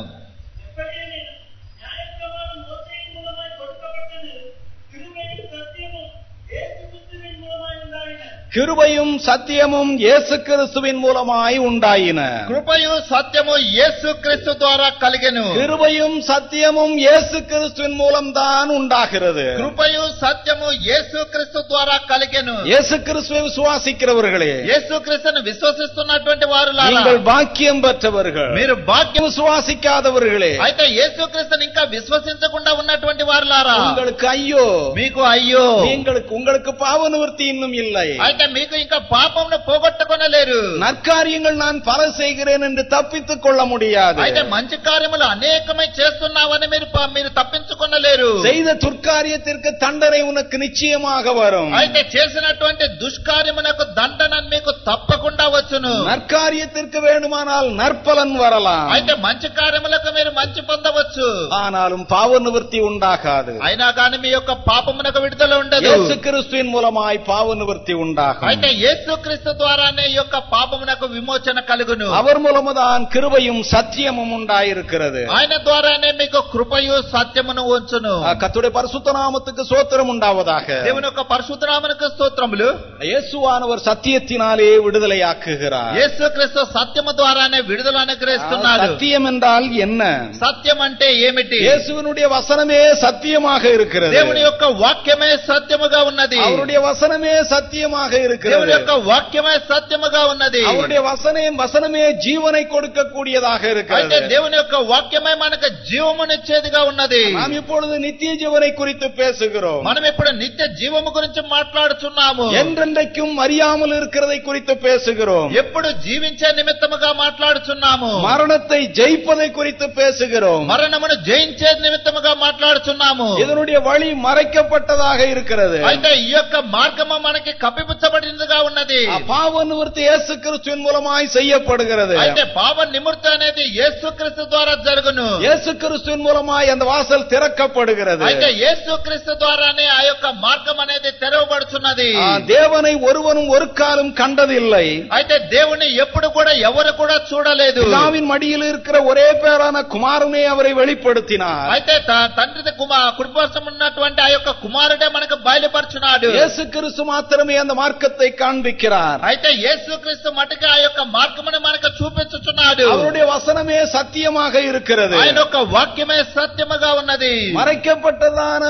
கிருபையும் சத்தியமும் இயேசு கிறிஸ்துவின் மூலமாய் உண்டாயின కృపయు సత్యము యేసు క్రీస్తు ద్వారా కలిగెను கிருபையும் சத்தியமும் இயேசு கிறிஸ்துவின் மூலம்தான் உண்டாகிறது కృపయు సత్యము యేసు క్రీస్తు ద్వారా కలిగెను இயேசு கிறிஸ்துவை விசுவாசிக்கிறவர்களே యేసు క్రీస్తును విశ్వసిస్తున్నటువంటి వారు நீங்கள் பாக்கியம் பெற்றவர்கள் మీరు భాగ్యం விசுவாசிக்காதவர்களே అయితే యేసు క్రీస్తుని ఇంకా విశ్వసించకుండా ఉన్నటువంటి వారులారా உங்களுக்கு ஐயோ మీకు అయ్యో உங்களுக்கு உங்களுக்கு பாவ நிவர்த்தி இன்னும் இல்லை అయితే మీకు ఇంకా పాపమును పోగొట్టుకొనలేరు நற்காரியங்கள் நான் பல செய்கிறேன் என்று தப்பித்துக் கொள்ள முடியாது అయితే మంచి కార్యములు అనేకమై చేస్తున్నావని మీరు ప- మీరు తప్పించుకొనలేరు செய்த துர்க்காரியத்திற்கு தண்டனை உனக்கு நிச்சயமாக வரும் అయితే చేసినటువంటి దుష్కార్యమునకు దండన మీకు తప్పకుండా వచ్చును நற்காரியத்திற்கு வேண்டுமானால் நற்பலன் வரலாம் అయితే మంచి కార్యములకు మీరు మంచి పొందవచ్చు ஆனாலும் பாவ நிவர்த்தி உண்டாகாது అయినా కానీ మీ యొక్క పాపమునకు విడుదల ఉండదు இயேசு கிறிஸ்துவின் மூலமாய் பாவ நிவர்த்தி உண்டாகும் అయితే యేసు క్రీస్తు ద్వారానే ఈ యొక్క పాపమునకు విమోచన కలుగును அவர் மூலமுதான் கிருபையும் சத்தியமும் உண்டாயிருக்கிறது ఆయన ద్వారానే మీకు కృపయు సత్యమును ఉంచును கத்துடைய பரிசுத்த நாமத்துக்கு சோத்திரம் உண்டாவதாக దేవుని యొక్క పరిశుద్ధనామనికి స్తోత్రములు இயேசுவானவர் சத்தியத்தினாலே விடுதலையாக்குகிறார் యేసు క్రీస్తు సత్యము ద్వారానే విడుదల అనుగ్రహిస్తున్నాడు சத்தியம் என்றால் என்ன సత్యం అంటే ఏమిటి இயேசுவினுடைய வசனமே சத்தியமாக இருக்கிறது దేవుని యొక్క వాక్యమే సత్యముగా ఉన్నది அவருடைய வசனமே சத்தியமாக దేవుని இருக்கிறது యొక్క వాక్యమే సత్యముగా ఉన్నది அவருடைய வசனே வசனமே ஜீவனை கொடுக்கக்கூடியதாக అయితే இருக்கிறது దేవుని యొక్క వాక్యమే మనకు జీవమునిచ్చేదిగా ఉన్నది நாம் இப்பொழுது நித்திய ஜீவனை குறித்து பேசுகிறோம் మనం ఇప్పుడు నిత్య జీవము గురించి మాట్లాడుచున్నాము என்றென்றைக்கும் அறியாமல் இருக்கிறதை குறித்து பேசுகிறோம் ఎప్పుడు జీవించే నిమిత్తముగా మాట్లాడుచున్నాము மரணத்தை ஜெயிப்பதை குறித்து பேசுகிறோம் మరణమును జయించే నిమిత్తముగా మాట్లాడుచున్నాము இதனுடைய வழி மறைக்கப்பட்டதாக இருக்கிறது అయితే ఈ యొక్క మార్గము మనకి కప్పిపుచ్చబడినదిగా ఉన్నది ஆ, பாவ நிவர்த்தி இயேசு கிறிஸ்துவின் மூலமாய் செய்யப்படுகிறது అయితే పాప నిమృతి అనేది యేసుక్రీస్తు ద్వారా జరుగును இயேசு கிறிஸ்துவின் மூலமாய் அந்த வாசல் திறக்கப்படுகிறது అయితే యేసుక్రీస్తు ద్వారానే ఆ యొక్క మార్గం అనేది తెరవబడుచున్నది ஆ, தேவனை ஒருவனும் ஒரு காலம் கண்டதில்லை అయితే దేవుని ఎప్పుడు కూడా ఎవరు కూడా చూడలేదు பிதாவின் மடியில் இருக்கிற ஒரே பேரான குமாரனே அவரை வெளிப்படுத்தினார் అయితే త- తండ్రి కుమార్ కుటుంబం ఉన్నటువంటి ఆ యొక్క కుమారుడే మనకు బయలుపరుచున్నాడు இயேசு கிறிஸ்து மாத்திரமே அந்த மார்க்கத்தை காண்பிக்கிறார் అయితే యేసుక్రీస్తు మటుకు ఆ యొక్క మార్గమును మనకు చూపించుచున్నాడు அவருடைய வசனமே சத்தியமாக இருக்கிறது ఆయన యొక్క వాక్యమే సత్యముగా ఉన్నది மறைக்கப்பட்டதான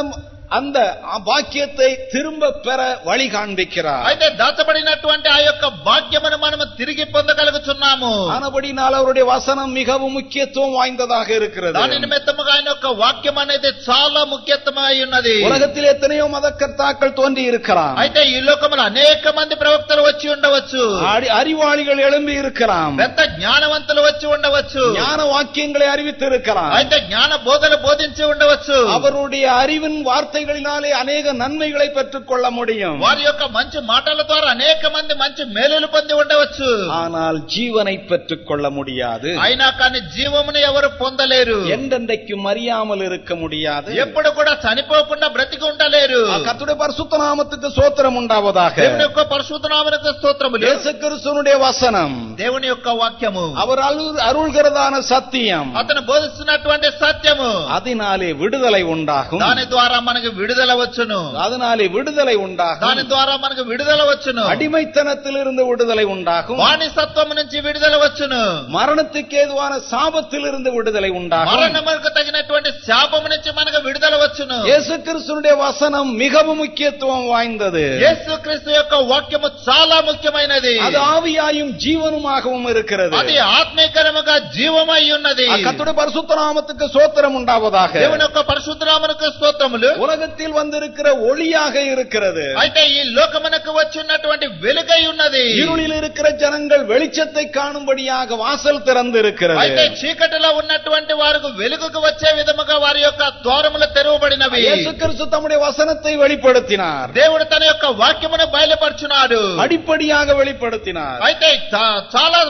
அந்த பாக்கியத்தை திரும்ப பெற வழி காண்பிக்கிறார் అయితే దాచబడినటువంటి ఆ యొక్క భాగ్యమును మనము తిరిగి పొందగలుగుతున్నాము ஆனபடினால் அவருடைய வசனம் மிகவும் முக்கியத்துவம் வாய்ந்ததாக இருக்கிறது దాని నిమిత్తముగా ఆయన యొక్క వాక్యం అనేది చాలా ముఖ్యత్వమై ఉన్నది உலகத்தில் எத்தனையோ மதக்கர்த்தாக்கள் தோன்றி இருக்கலாம் అయితే ఈ లోకములో అనేక మంది ప్రవక్తలు వచ్చి ఉండవచ్చు அறி- அறிவாளிகள் எழும்பி இருக்கலாம் పెద్ద జ్ఞానవంతులు వచ్చి ఉండవచ్చు ஞான வாக்கியங்களை அறிவித்திருக்கலாம் అయితే జ్ఞాన బోధలు బోధించి ఉండవచ్చు அவருடைய அறிவின் வார்த்தைகளினாலே அநேக நன்மைகளை பெற்றுக் கொள்ள முடியும் వారి యొక్క మంచి మాటల ద్వారా అనేక మంది మంచి మేలులు పొంది ఉండవచ్చు ஆனால் ஜீவனை பெற்றுக் கொள்ள முடியாது అయినా కానీ జీవమును ఎవరు పొందలేరు என்றென்றைக்கும் அறியாமல் இருக்க முடியாது ఎప్పుడు కూడా చనిపోకుండా బ్రతికి ఉండలేరు கத்துடைய பரிசுத்த நாமத்துக்கு சோத்திரம் உண்டாவதாக దేవుని యొక్క పరిశుద్ధనామనికి స్తోత్రములు இயேசு கிறிஸ்துவனுடைய வசனம் దేవుని యొక్క వాక్యము அவர் அருள்- அருள்கிறதான சத்தியம் అతను బోధిస్తున్నటువంటి సత్యము அதனாலே விடுதலை உண்டாகும் దాని ద్వారా మనకు విడుదల వచ్చును அதனாலே விடுதலை உண்டாகும் దాని ద్వారా మనకు విడుదల వచ్చును அடிமைத்தனத்திலிருந்து விடுதலை உண்டாகும் బానిసత్వం నుంచి విడుదల వచ్చును மரணத்துக்கு ஏதுவான சாபத்திலிருந்து விடுதலை உண்டாகும் మరణములకు తగినటువంటి శాపము నుంచి మనకు విడుదల వచ్చును இயேசு கிறிஸ்துனுடைய வசனம் மிகவும் முக்கியத்துவம் வாய்ந்தது యేసు క్రీస్తు యొక్క వాక్యము చాలా ముఖ్యమైనది அது ஆவியாயும் ஜீவனுமாகவும் இருக்கிறது అది ఆత్మీకరముగా జీవమై ఉన్నది கத்துடைய பரிசுத்த நாமத்துக்கு சோத்திரம் உண்டாவதாக దేవుని యొక్క పరిశుద్ధనామనికి స్తోత్రములు உலகத்தில் வந்திருக்கிற ஒளியாக இருக்கிறது అయితే ఈ లోకమునకు వచ్చినటువంటి వెలుగై ఉన్నది இருளில் இருக்கிற ஜனங்கள் வெளிச்சத்தை காணும்படியாக வாசல் திறந்து இருக்கிறது అయితే చీకటిలో ఉన్నటువంటి వారికి వెలుగుకు వచ్చే విధముగా వారి యొక్క ద్వారములు తెరవబడినవి இயேசு கிறிஸ்து தம்முடைய வசனத்தை வெளிப்படுத்தினார் దేవుడు తన యొక్క వాక్యమును బయలుపరుచున్నాడు அடிப்படியாக வெளிப்படுத்தினார் అయితే చా- చాలా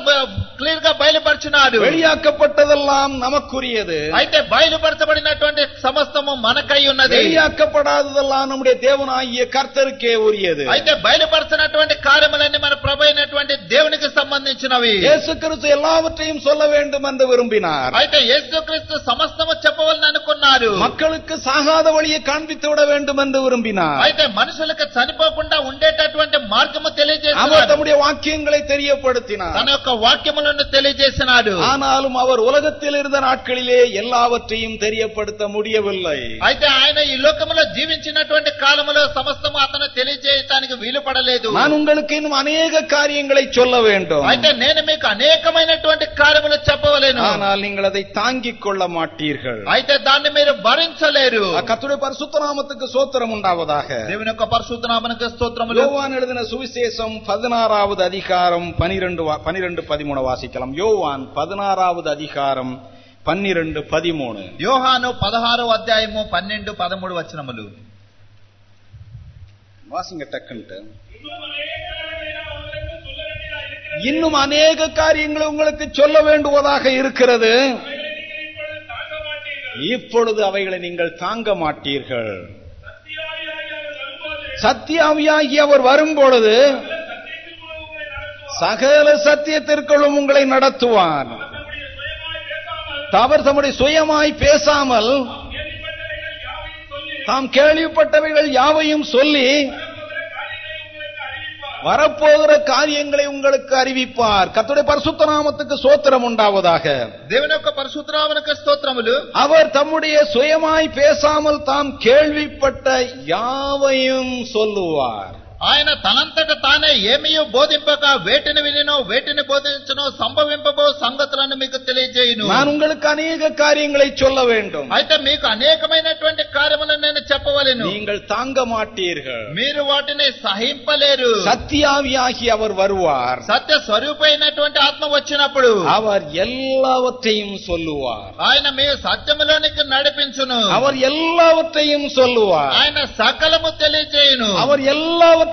క్లియర్ గా బయలుపరుచున్నాడు வெளியாக்கப்பட்டதெல்லாம் நமக்குரியது అయితే బయలుపరచబడినటువంటి సమస్తము మనకై ఉన్నది வெளியாக்கப்படாததெல்லாம் நம்முடைய தேவனாகிய கர்த்தருக்கே உரியது అయితే బయలుపరచినటువంటి కార్యములన్నీ మన ప్రభు అయినటువంటి దేవునికి సంబంధించినవి இயேசு கிறிஸ்து எல்லாவற்றையும் சொல்ல வேண்டும் என்று விரும்பினார் అయితే యేసుక్రీస్తు సమస్తము చెప్పవాలని అనుకున్నారు மக்களுக்கு சாகாத வழியை காண்பித்து விட வேண்டும் என்று விரும்பினார் అయితే మనుషులకు చనిపోకుండా ఉండేటటువంటి మార్గము அவர் తెలియజేసినాడు தம்முடைய வாக்கியங்களை தெரியப்படுத்தினார் తన యొక్క వాక్యములను తెలియజేసినాడు ஆனாலும் அவர் உலகத்தில் இருந்த நாட்களிலே எல்லாவற்றையும் தெரியப்படுத்த முடியவில்லை అయితే ఆయన ఈ లోకములో జీవించినటువంటి కాలములో సమస్తము అతను తెలియజేయటానికి వీలు పడలేదు நான் உங்களுக்கு இன்னும் அநேக காரியங்களை சொல்ல வேண்டும் అయితే నేను మీకు అనేకమైనటువంటి కార్యములు చెప్పవలేను ஆனால் நீங்கள் அதை தாங்கிக் கொள்ள மாட்டீர்கள் అయితే దాన్ని మీరు భరించలేరు கத்துடைய பரிசுத்த நாமத்துக்கு சோத்திரம் உண்டாவதாக దేవుని యొక్క పరిశుద్ధ నామనికి స్తోత్రములు யோவான் எழுதின சுவிசேஷம் பதினாறாவது அதிகாரம் பனிரெண்டு பனிரெண்டு பதிமூணு வாசிக்கலாம் யோவான் பதினாறாவது அதிகாரம் பன்னிரண்டு பதிமூணு యోహాను పదహారో అధ్యాయము పన్నెండు పదమూడు వచనములు வாசிங்க டக்குன்ட்டு இன்னும் அநேக காரியங்கள் உங்களுக்கு சொல்ல வேண்டியது இன்னும் அநேக காரியங்களை உங்களுக்கு சொல்ல வேண்டுவதாக இருக்கிறது அவைகளை நீங்கள் தாங்க மாட்டீர்கள் இப்பொழுது அவைகளை நீங்கள் தாங்க மாட்டீர்கள் சத்தியாவியாகி அவர் வரும்போது சத்தியாவியாகி அவர் வரும்பொழுது சகல சத்தியத்திற்குள்ளும் உங்களை நடத்துவான் அவர் தம்முடைய சுயமாய் பேசாமல் தாம் கேள்விப்பட்டவைகள் யாவையும் சொல்லி வரப்போகிற காரியங்களை உங்களுக்கு அறிவிப்பார் கத்துடைய பரிசுத்த நாமத்துக்கு சோத்திரம் உண்டாவதாக దేవుని యొక్క పరిశుద్ధరామనకు స్తోత్రములు அவர் தம்முடைய சுயமாய் பேசாமல் தாம் கேள்விப்பட்ட யாவையும் சொல்லுவார் ఆయన తనంతట తానే ఏమీ బోధింపక వేటిని వినినో వేటిని బోధించనో సంభవింపబో సంగతులను మీకు తెలియజేయును நான் உங்களுக்கு அநேக காரியங்களை சொல்ல வேண்டும் అయితే మీకు అనేకమైనటువంటి కార్యములను నేను చెప్పవలెను நீங்கள் தாங்க மாட்டீர்கள் మీరు వాటిని సహింపలేరు சத்தியாவியாகி அவர் வருவார் సత్య స్వరూపైనటువంటి ఆత్మ వచ్చినప్పుడు அவர் எல்லாவற்றையும் சொல்லுவார் ఆయన మీ సత్యములోనికి నడిపించును அவர் எல்லாவற்றையும் சொல்லுவார் ఆయన సకలము తెలియజేయును அவர் எல்லாவற்றையும்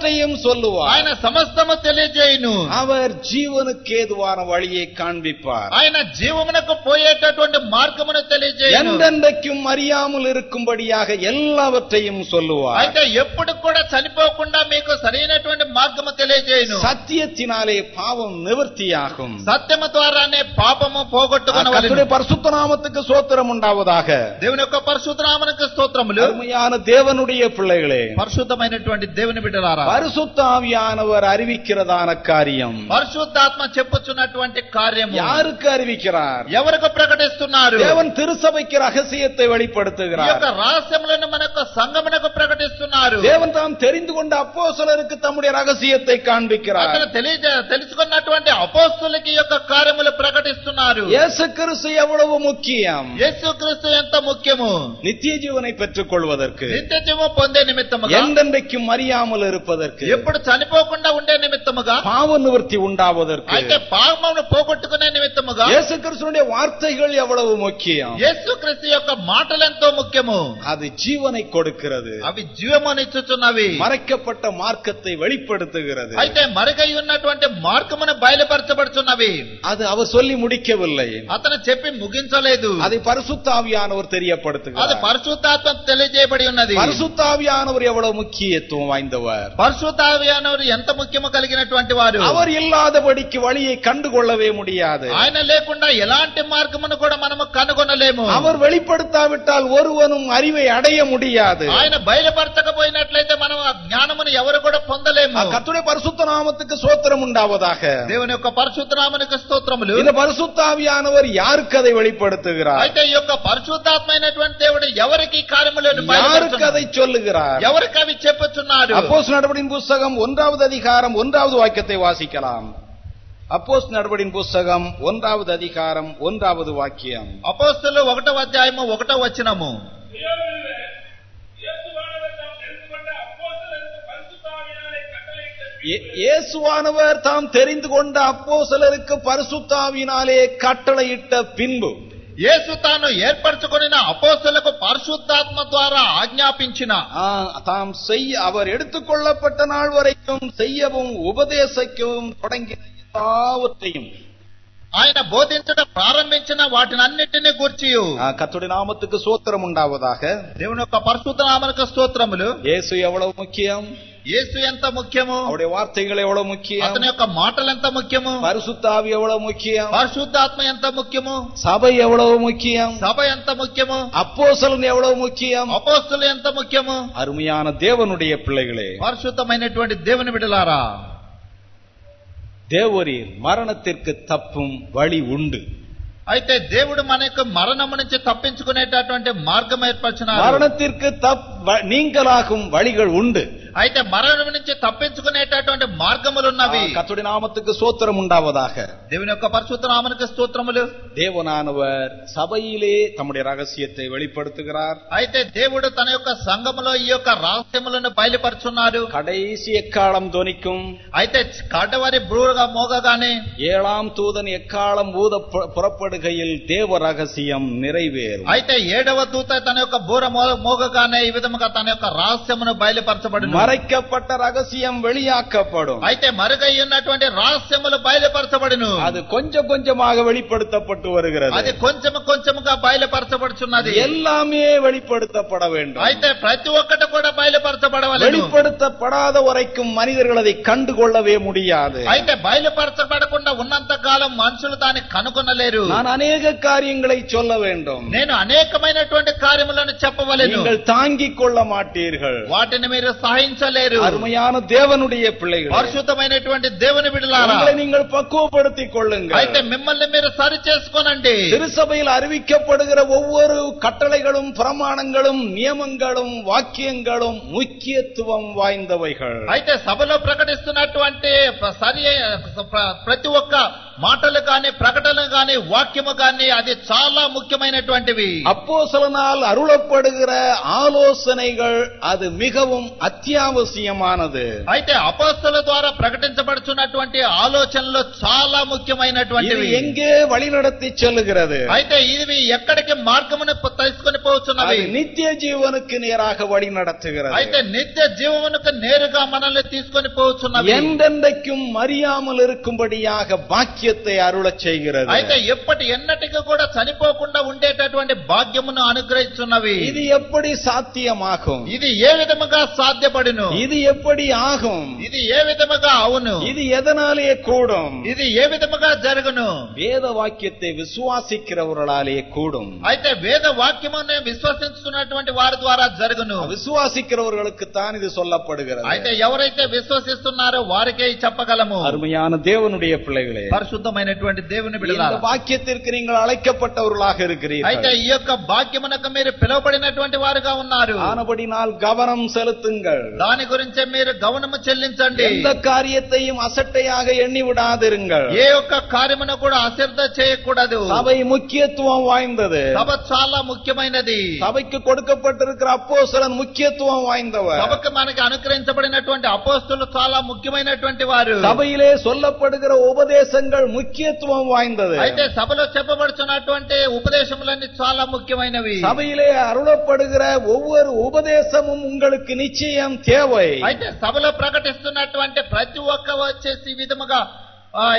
சொல்லுவார் ఆయన సమస్తము తెలియజేయును அவர் ஜீவனுக்கு ஏதுவான வழியை காண்பிப்பார் ఆయన జీవమునకు పోయేటటువంటి మార్గమును తెలియజేయును என்றென்றைக்கும் அறியாமல் இருக்கும்படியாக எல்லாவற்றையும் சொல்லுவார் అయితే ఎప్పుడు కూడా చనిపోకుండా మీకు సరైనటువంటి మార్గము తెలియజేయును சத்தியத்தினாலே பாவம் நிவர்த்தியாகும் సత్యము ద్వారానే పాపము పోగొట్టుకునవలెను கர்த்தருடைய பரிசுத்த நாமத்துக்கு சோத்திரம் உண்டாவதாக దేవుని యొక్క పరిశుద్ధనామనికి స్తోత్రములు அருமையான தேவனுடைய பிள்ளைகளே పరిశుద్ధమైనటువంటి దేవుని బిడ్డలారా பரிசுத்தாவியானவர் அறிவிக்கிறதான காரியம் పరిశుద్ధాత్మ చెప్పుచున్నటువంటి కార్యము யாருக்கு அறிவிக்கிறார் ఎవరికి ప్రకటిస్తున్నారు தேவன் திருசபைக்கு ரகசியத்தை ఈ வெளிப்படுத்துகிறார் యొక్క రహస్యములను మన యొక్క సంగమునకు ప్రకటిస్తున్నారు தேவன் தாம் தெரிந்து கொண்ட அப்போஸ்தலருக்கு தம்முடைய ரகசியத்தை காண்பிக்கிறார் అతను తెలియజే తెలుసుకున్నటువంటి అపోస్తులకి ఈ యొక్క కార్యములు ప్రకటిస్తున్నారు இயேசு கிறிஸ்து எவ்வளவு முக்கியம் యేసుక్రీస్తు ఎంత ముఖ్యము நித்திய ஜீவனை பெற்றுக் கொள்வதற்கு నిత్య జీవము పొందే నిమిత్తముగా என்றென்றைக்கும் அறியாமல் இருப்பதற்கு ఎప్పుడు చనిపోకుండా ఉండే నిమిత్తముగా பாவ நிவர்த்தி உண்டாவதற்கு అయితే పాపమును పోగొట్టుకునే నిమిత్తముగా இயேசு கிறிஸ்துடைய வார்த்தைகள் எவ்வளவு முக்கியம் యేసుక్రీస్తు యొక్క మాటలు ఎంతో ముఖ్యము அது ஜீவனை கொடுக்கிறது అవి జీవమునిచ్చుచున్నవి மறைக்கப்பட்ட மார்க்கத்தை வெளிப்படுத்துகிறது అయితే మరుగై ఉన్నటువంటి మార్గమును బయలుపరచబడుచున్నవి அது அவர் சொல்லி முடிக்கவில்லை అతను చెప్పి ముగించలేదు அதை பரிசுத்தாவியானவர் అది தெரியப்படுத்துகிறார் పరిశుద్ధాత్మ తెలియజేయబడి ఉన్నది பரிசுத்தாவியானவர் எவ்வளவு முக்கியத்துவம் வாய்ந்தவர் పరశుతావయానవరు ఎంత ముఖ్యము కలిగినటువంటి వారు అవర్ ఇల్లాదబడికి వళియై కండుకొల్లవే ముడియాదు ఆయన లేకుండా ఎలాంటి మార్గమును కూడా మనము కనుగొనలేము అవర్ వెళ్ళిపడతావిట్టాల్ ఒరువను అరివై అడయ ముడియాదు ఆయన బయలుపరచకపోయినట్లయితే మనం ఆ జ్ఞానమును ఎవరు కూడా పొందలేము கத்துடைய பரிசுத்த நாமத்துக்கு சோத்திரம் உண்டாவதாக தேவன் యొక్క పరిశుద్ధ నామమునకు స్తోత్రములు இந்த பரிசுத்தாவியானவர் யாருக்கு அதை வெளிப்படுத்துகிறார் అయితే ఈ యొక్క పరిశుద్ధాత్మైనటువంటి దేవుడు ఎవరికి కార్యములను బయలుపరచును యారుకు அதை சொல்லுகிறார் ఎవరికి అవి చెప్పుచున్నాడు అపోస్తలుడు நடவடின் புஸ்தகம் ஒன்றாவது அதிகாரம் ஒன்றாவது வாக்கியத்தை வாசிக்கலாம் அப்போஸ் நடவடின் புஸ்தகம் ஒன்றாவது அதிகாரம் ஒன்றாவது வாக்கியம் అపోస్తులు ఒకటో అధ్యాయము ఒకటో వచనము தேவனுவே, இயேசுவானவர் தாம் தெரிந்து கொண்ட அப்போஸ்தலருக்கு பரிசுத்தாவியினாலே கட்டளையிட்ட இயே- இயேசுவானவர் தாம் தெரிந்து கொண்ட அப்போஸ்தலருக்கு பரிசுத்தாவினாலே கட்டளையிட்ட பின்பு యేసు తాను ఏర్పరచుకొనిన అపోస్తులకు పరిశుద్ధాత్మ ద్వారా ఆజ్ఞాపించిన ஆ, தாம் செய்ய அவர் எடுத்துக்கொள்ளப்பட்ட நாள் வரைக்கும் செய்யவும் உபதேசிக்கவும் தொடங்கின எல்லாவற்றையும் ఆయన బోధించడం ప్రారంభించిన వాటినన్నిటిని గూర్చి ஆ, கர்த்தருடைய நாமத்துக்கு சோத்திரம் உண்டாவதாக దేవుని యొక్క పరిశుద్ధ నామనక స్తోత్రములు இயேசு எவ்வளவு முக்கியம் యేసు ఎంత ముఖ్యము அவருடைய வார்த்தைகள் எவ்வளவு முக்கியம் అతని యొక్క మాటలు ఎంత ముఖ్యము பரிசுத்தாவி எவ்வளவு முக்கியம் పరిశుద్ధాత్మ ఎంత ముఖ్యము சபை எவ்வளவு முக்கியம் సభ ఎంత ముఖ్యము அப்போஸ்தலன் எவ்வளவு முக்கியம் అపోస్తులు ఎంత ముఖ్యము அருமையான தேவனுடைய பிள்ளைகளே పరిశుద్ధమైనటువంటి దేవుని బిడలారా தேவரீர் மரணத்திற்கு தப்பும் வழி உண்டு అయితే దేవుడు మన యొక్క మరణము నుంచి తప్పించుకునేటటువంటి మార్గం ఏర్పరిచినారు மரணத்திற்கு தப் வ- நீங்களாகும் வழிகள் உண்டு అయితే మరణం నుంచి తప్పించుకునేటటువంటి మార్గములు ఉన్నవి கத்துடைய நாமத்துக்கு சோத்திரம் உண்டாவதாக దేవుని యొక్క పరిశుద్ధ నామనికి స్తోత్రములు தேவனானவர் சபையிலே தம்முடைய ரகசியத்தை வெளிப்படுத்துகிறார் అయితే దేవుడు తన యొక్క సంఘములో ఈ యొక్క రహస్యములను బయలుపరుచున్నాడు கடைசி எக்காலம் தொனிக்கும் అయితే కడవరి బ్రూగా మోగగానే ஏழாம் தூதன் எக்காலம் ஊத பு- புறப்படுகையில் தேவ ரகசியம் நிறைவேறும் అయితే ఏడవ దూత తన యొక్క బూర మో- మోగగానే ఈ విధముగా తన యొక్క రహస్యమును బయలుపరచబడును மறைக்கப்பட்ட ரகசியம் வெளியாக்கப்படும் అయితే మరుగై ఉన్నటువంటి రహస్యములు బయలుపరచబడును அது கொஞ்சம் கொஞ்சமாக வெளிப்படுத்தப்பட்டு అది வருகிறது కొంచెం కొంచెముగా బయలుపరచబడుచున్నది எல்லாமே வெளிப்படுத்தப்பட வேண்டும் అయితే ప్రతి ఒక్కటి కూడా బయలుపరచబడవలెను வெளிப்படுத்தப்படாத வரைக்கும் மனிதர்கள் அதை கண்டுகொள்ளவே முடியாது అయితే బయలుపరచబడకుండా ఉన్నంత కాలం మనుషులు దాన్ని కనుగొనలేరు நான் அநேக காரியங்களை சொல்ல வேண்டும் నేను అనేకమైనటువంటి కార్యములను చెప్పవలెను நீங்கள் தாங்கிக் கொள்ள மாட்டீர்கள் వాటిని మీరు సహించలేరు அருமையான தேவனுடைய பிள்ளைகள் పరిశుద్ధమైనటువంటి దేవుని బిడలారా உங்களை நீங்கள் பக்குவப்படுத்திக் கொள்ளுங்கள் అయితే మిమ్మల్ని మీరు సరి చేసుకోనండి திருசபையில் அறிவிக்கப்படுகிற ஒவ்வொரு கட்டளைகளும் பிரமாணங்களும் நியமங்களும் வாக்கியங்களும் முக்கியத்துவம் வாய்ந்தவைகள் అయితే సభలో ప్రకటిస్తున్నటువంటి సరి ప్ర- ప్రతి ఒక్క మాటలు కాని ప్రకటనలు కాని వాక్యము కాని అది చాలా ముఖ్యమైనటువంటివి அப்போஸ்தலனால் அருளப்படுகிற ஆலோசனைகள் அது மிகவும் அத்தியாவசியமானது అయితే అపోస్తల ద్వారా ప్రకటించబడుచున్నటువంటి ఆలోచనలు చాలా இது ముఖ్యమైనటువంటివి எங்கே வழிநடத்தி செல்லுகிறது అయితే ఇవి ఎక్కడికి మార్గమును ప- తీసుకొని పోతున్నవి அது நித்திய ஜீவனுக்கு நேராக வழி நடத்துகிறது అయితే నిత్య జీవమునకు నేరుగా మనల్ని తీసుకొని పోతున్నవి என்றென்றைக்கும் அறியாமல் இருக்கும்படியாக பாக்கியத்தை அருளச் செய்கிறது అయితే ఎప్పటి ఎన్నటికి కూడా చనిపోకుండా ఉండేటటువంటి భాగ్యమును అనుగ్రహిస్తున్నవి இது எப்படி சாத்தியமாகும் ఇది ఏ విధముగా సాధ్యపడును చేయబడును ఇది ఎప్పటి ఆగం ఇది ఏ విధముగా అవును ఇది எதனாலே கூடும் ఇది ఏ విధముగా జరుగును వేద వాక్యத்தை విశ్వాసిக்கிறவர்களாலே கூடும் అయితే వేద వాక్యమును విశ్వసించున్నటువంటి వారి ద్వారా జరుగును విశ్వాసిக்கிறவர்களுக்கு தான் இது சொல்லப்படுகிறது అయితే ఎవరైతే విశ్వసిస్తున్నారో వారికే చెప్పగలము அருமையான தேவனுடைய பிள்ளைகளே பரிசுத்தమైనటువంటి దేవుని బిడ్డలారా இந்த வாக்கியத்திற்கு நீங்கள் அழைக்கப்பட்டவர்களாக இருக்கிறீர்கள் అయితే ఈ యొక్క వాక్యమునకు మీరు పిలువబడినటువంటి వారుగా ఉన్నారు ఆనబడినాల్ గవనం సెలుతుంగల్ దాని గురించే మీరు గమనము చెల్లించండి எந்த காரியத்தையும் அசட்டையாக எண்ணி விடாதிருங்கள் ఏ ఒక్క కార్యమును కూడా అశ్రద్ధ చేయకూడదు சபை முக்கியத்துவம் வாய்ந்தது సభ చాలా ముఖ్యమైనది சபைக்கு கொடுக்கப்பட்டிருக்கிற அப்போஸ்தலன் முக்கியத்துவம் வாய்ந்தவர் సభకు మనకి అనుగ్రహించబడినటువంటి అపోస్తులు చాలా ముఖ్యమైనటువంటి వారు சபையிலே சொல்லப்படுகிற உபதேசங்கள் முக்கியத்துவம் வாய்ந்தது అయితే సభలో చెప్పబడుచున్నటువంటి ఉపదేశములన్నీ చాలా ముఖ్యమైనవి சபையிலே அருளப்படுகிற ஒவ்வொரு உபதேசமும் உங்களுக்கு நிச்சயம் అయితే సభలో ప్రకటిస్తున్నటువంటి ప్రతి ఒక్క వచ్చేసి ఈ విధముగా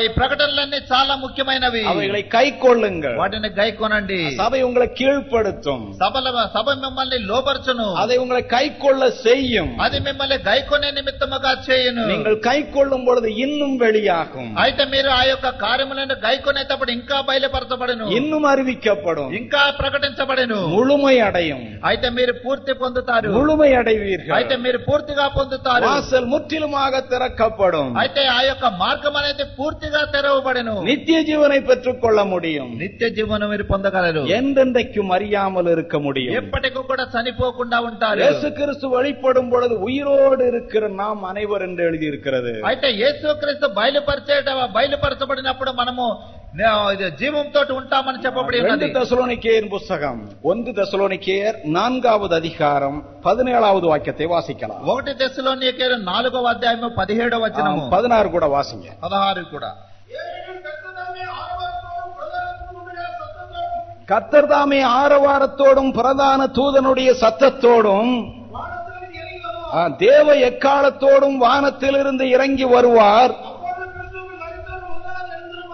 ఈ ప్రకటనలన్నీ చాలా ముఖ్యమైనవి அவைகளை கை கொள்ளுங்கள் వాటిని గైకొనండి சபை உங்களை கீழ்ப்படுத்தும் సభల సభ మిమ్మల్ని లోపరచును அதை உங்களை கை கொள்ள செய்யும் అది మిమ్మల్ని గైకొనే నిమిత్తముగా చేయును நீங்கள் கை கொள்ளும் பொழுது இன்னும் வெளியாகும் అయితే మీరు ఆ యొక్క కార్యములను గైకొనేటప్పుడు ఇంకా బయలుపరచబడును இன்னும் அறிவிக்கப்படும் ఇంకా ప్రకటించబడును முழுமை அடையும் అయితే మీరు పూర్తి పొందుతారు முழுமை அடைவீர்கள் అయితే మీరు పూర్తిగా పొందుతారు வாசல் முற்றிலுமாக திறக்கப்படும் అయితే ఆ యొక్క మార్గం అనేది పూర్తిగా తెరవబడెను நித்திய ஜீவனை பெற்றுக் கொள்ள முடியும் నిత్య జీవనం మీరు పొందగలరు என்றென்றைக்கும் அறியாமல் இருக்க முடியும் ఎప్పటికీ కూడా చనిపోకుండా ఉంటారు இயேசு கிறிஸ்து வெளிப்படும் பொழுது உயிரோடு இருக்கிற நாம் அனைவர் என்று எழுதியிருக்கிறது అయితే యేసుక్రీస్తు బయలుపరిచేట బయలుపరచబడినప్పుడు మనము నే- ఇది జీవంతో ఉంటామని చెప్పబడి ரெண்டு ఉన్నది தெசலோனிக்கேயர் புஸ்தகம் ஒன்று தெசலோனிக்கேயர் நான்காவது அதிகாரம் பதினேழாவது வாக்கியத்தை வாசிக்கலாம் ఒకటి దశలో నీకేరు నాలుగవ అధ్యాయము పదిహేడవ వచనము ஆ, பதினாறு கூட வாசிங்க పదహారు కూడా ஏனெனில் கர்த்ததாமே ஆரவாரத்தோடும் பிரதானத்தோடுடைய சத்தத்தோடும் கர்த்தர் தாமே ஆரவாரத்தோடும் பிரதான தூதனுடைய சத்தத்தோடும் வானத்திலிருந்து இறங்கி வருவார். ஆ, தேவ எக்காலத்தோடும் வானத்திலிருந்து இறங்கி வருவார்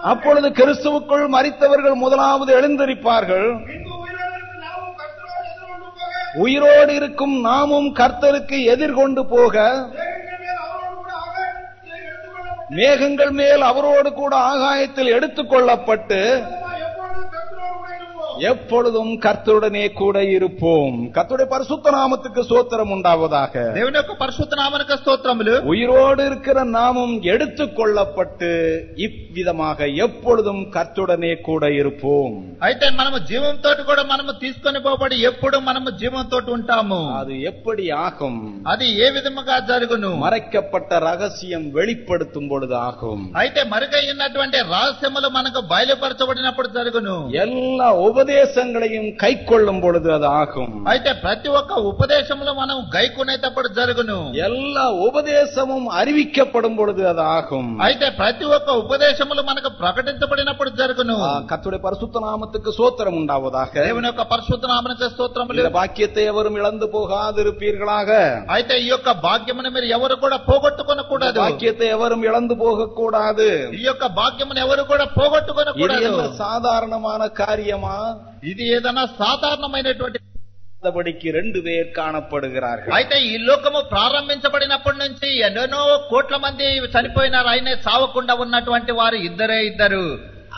அப்பொழுது கிறிஸ்துவுக்குள் மறித்தவர்கள் முதலாவது எழுந்திருப்பார்கள். உயிரோடு உயிரோடு இருக்கும் நாமும் கர்த்தருக்கு எதிர்கொண்டு போக மேகங்கள் மேல் அவரோடு கூட ஆகாயத்தில் எடுத்துக் கொள்ளப்பட்டு, எப்பொழுதும் கர்த்தரோடு கூட இருப்போம். எப்பொழுதும் கர்த்தருடனே கூட இருப்போம் கர்த்தருடைய பரிசுத்த நாமத்துக்கு சோத்திரம் உண்டாவதாக దేవుని యొక్క పరిశుద్ధ నామనక స్తోత్రములు உயிரோடு இருக்கிற நாமும் எடுத்துக் கொள்ளப்பட்டு இவ்விதமாக எப்பொழுதும் கர்த்துடனே கூட இருப்போம் అయితే మనము జీవంతో కూడా మనము తీసుకొని పోబడి ఎప్పుడు మనము జీవంతో ఉంటాము அது எப்படி ஆகும் అది ఏ విధముగా జరుగును மறைக்கப்பட்ட ரகசியம் வெளிப்படுத்தும் பொழுது ஆகும் అయితే మరుగైనటువంటి రహస్యములు మనకు బయలుపరచబడినప్పుడు జరుగును எல்லா உபதேசங்களையும் கை கொள்ளும் பொழுது அது ஆகும் అయితే ప్రతి ఒక్క ఉపదేశములు మనం గైకునేటప్పుడు జరుగును எல்லா உபதேசமும் அறிவிக்கப்படும் பொழுது அது ஆகும் అయితే ప్రతి ఒక్క ఉపదేశములు మనకు ప్రకటించబడినప్పుడు జరుగును ஆ, கர்த்தருடைய பரிசுத்த நாமத்துக்கு சோத்திரம் உண்டாவதாக దేవుని యొక్క పరిశుద్ధ నామనక స్తోత్రములు இந்த பாக்கியத்தை எவரும் இழந்து போகாதிருப்பீர்களாக అయితే ఈ యొక్క భాగ్యమును మీరు ఎవరు కూడా இந்த పోగొట్టుకొనకూడదు பாக்கியத்தை எவரும் இழந்து போகக்கூடாது ఈ యొక్క భాగ్యమును ఎవరు కూడా இது పోగొట్టుకొనకూడదు என்ன சாதாரணமான காரியமா ఇది ఏదైనా సాధారణమైనటువంటి ప్రారంభించబడికి రెండు పేర్ కాణపడుగారు అయితే ఈ లోకము ప్రారంభించబడినప్పటి నుంచి ఎన్నెన్నో కోట్ల మంది చనిపోయినారు. ఆయనే చావకుండా ఉన్నటువంటి వారు ఇద్దరే ఇద్దరు.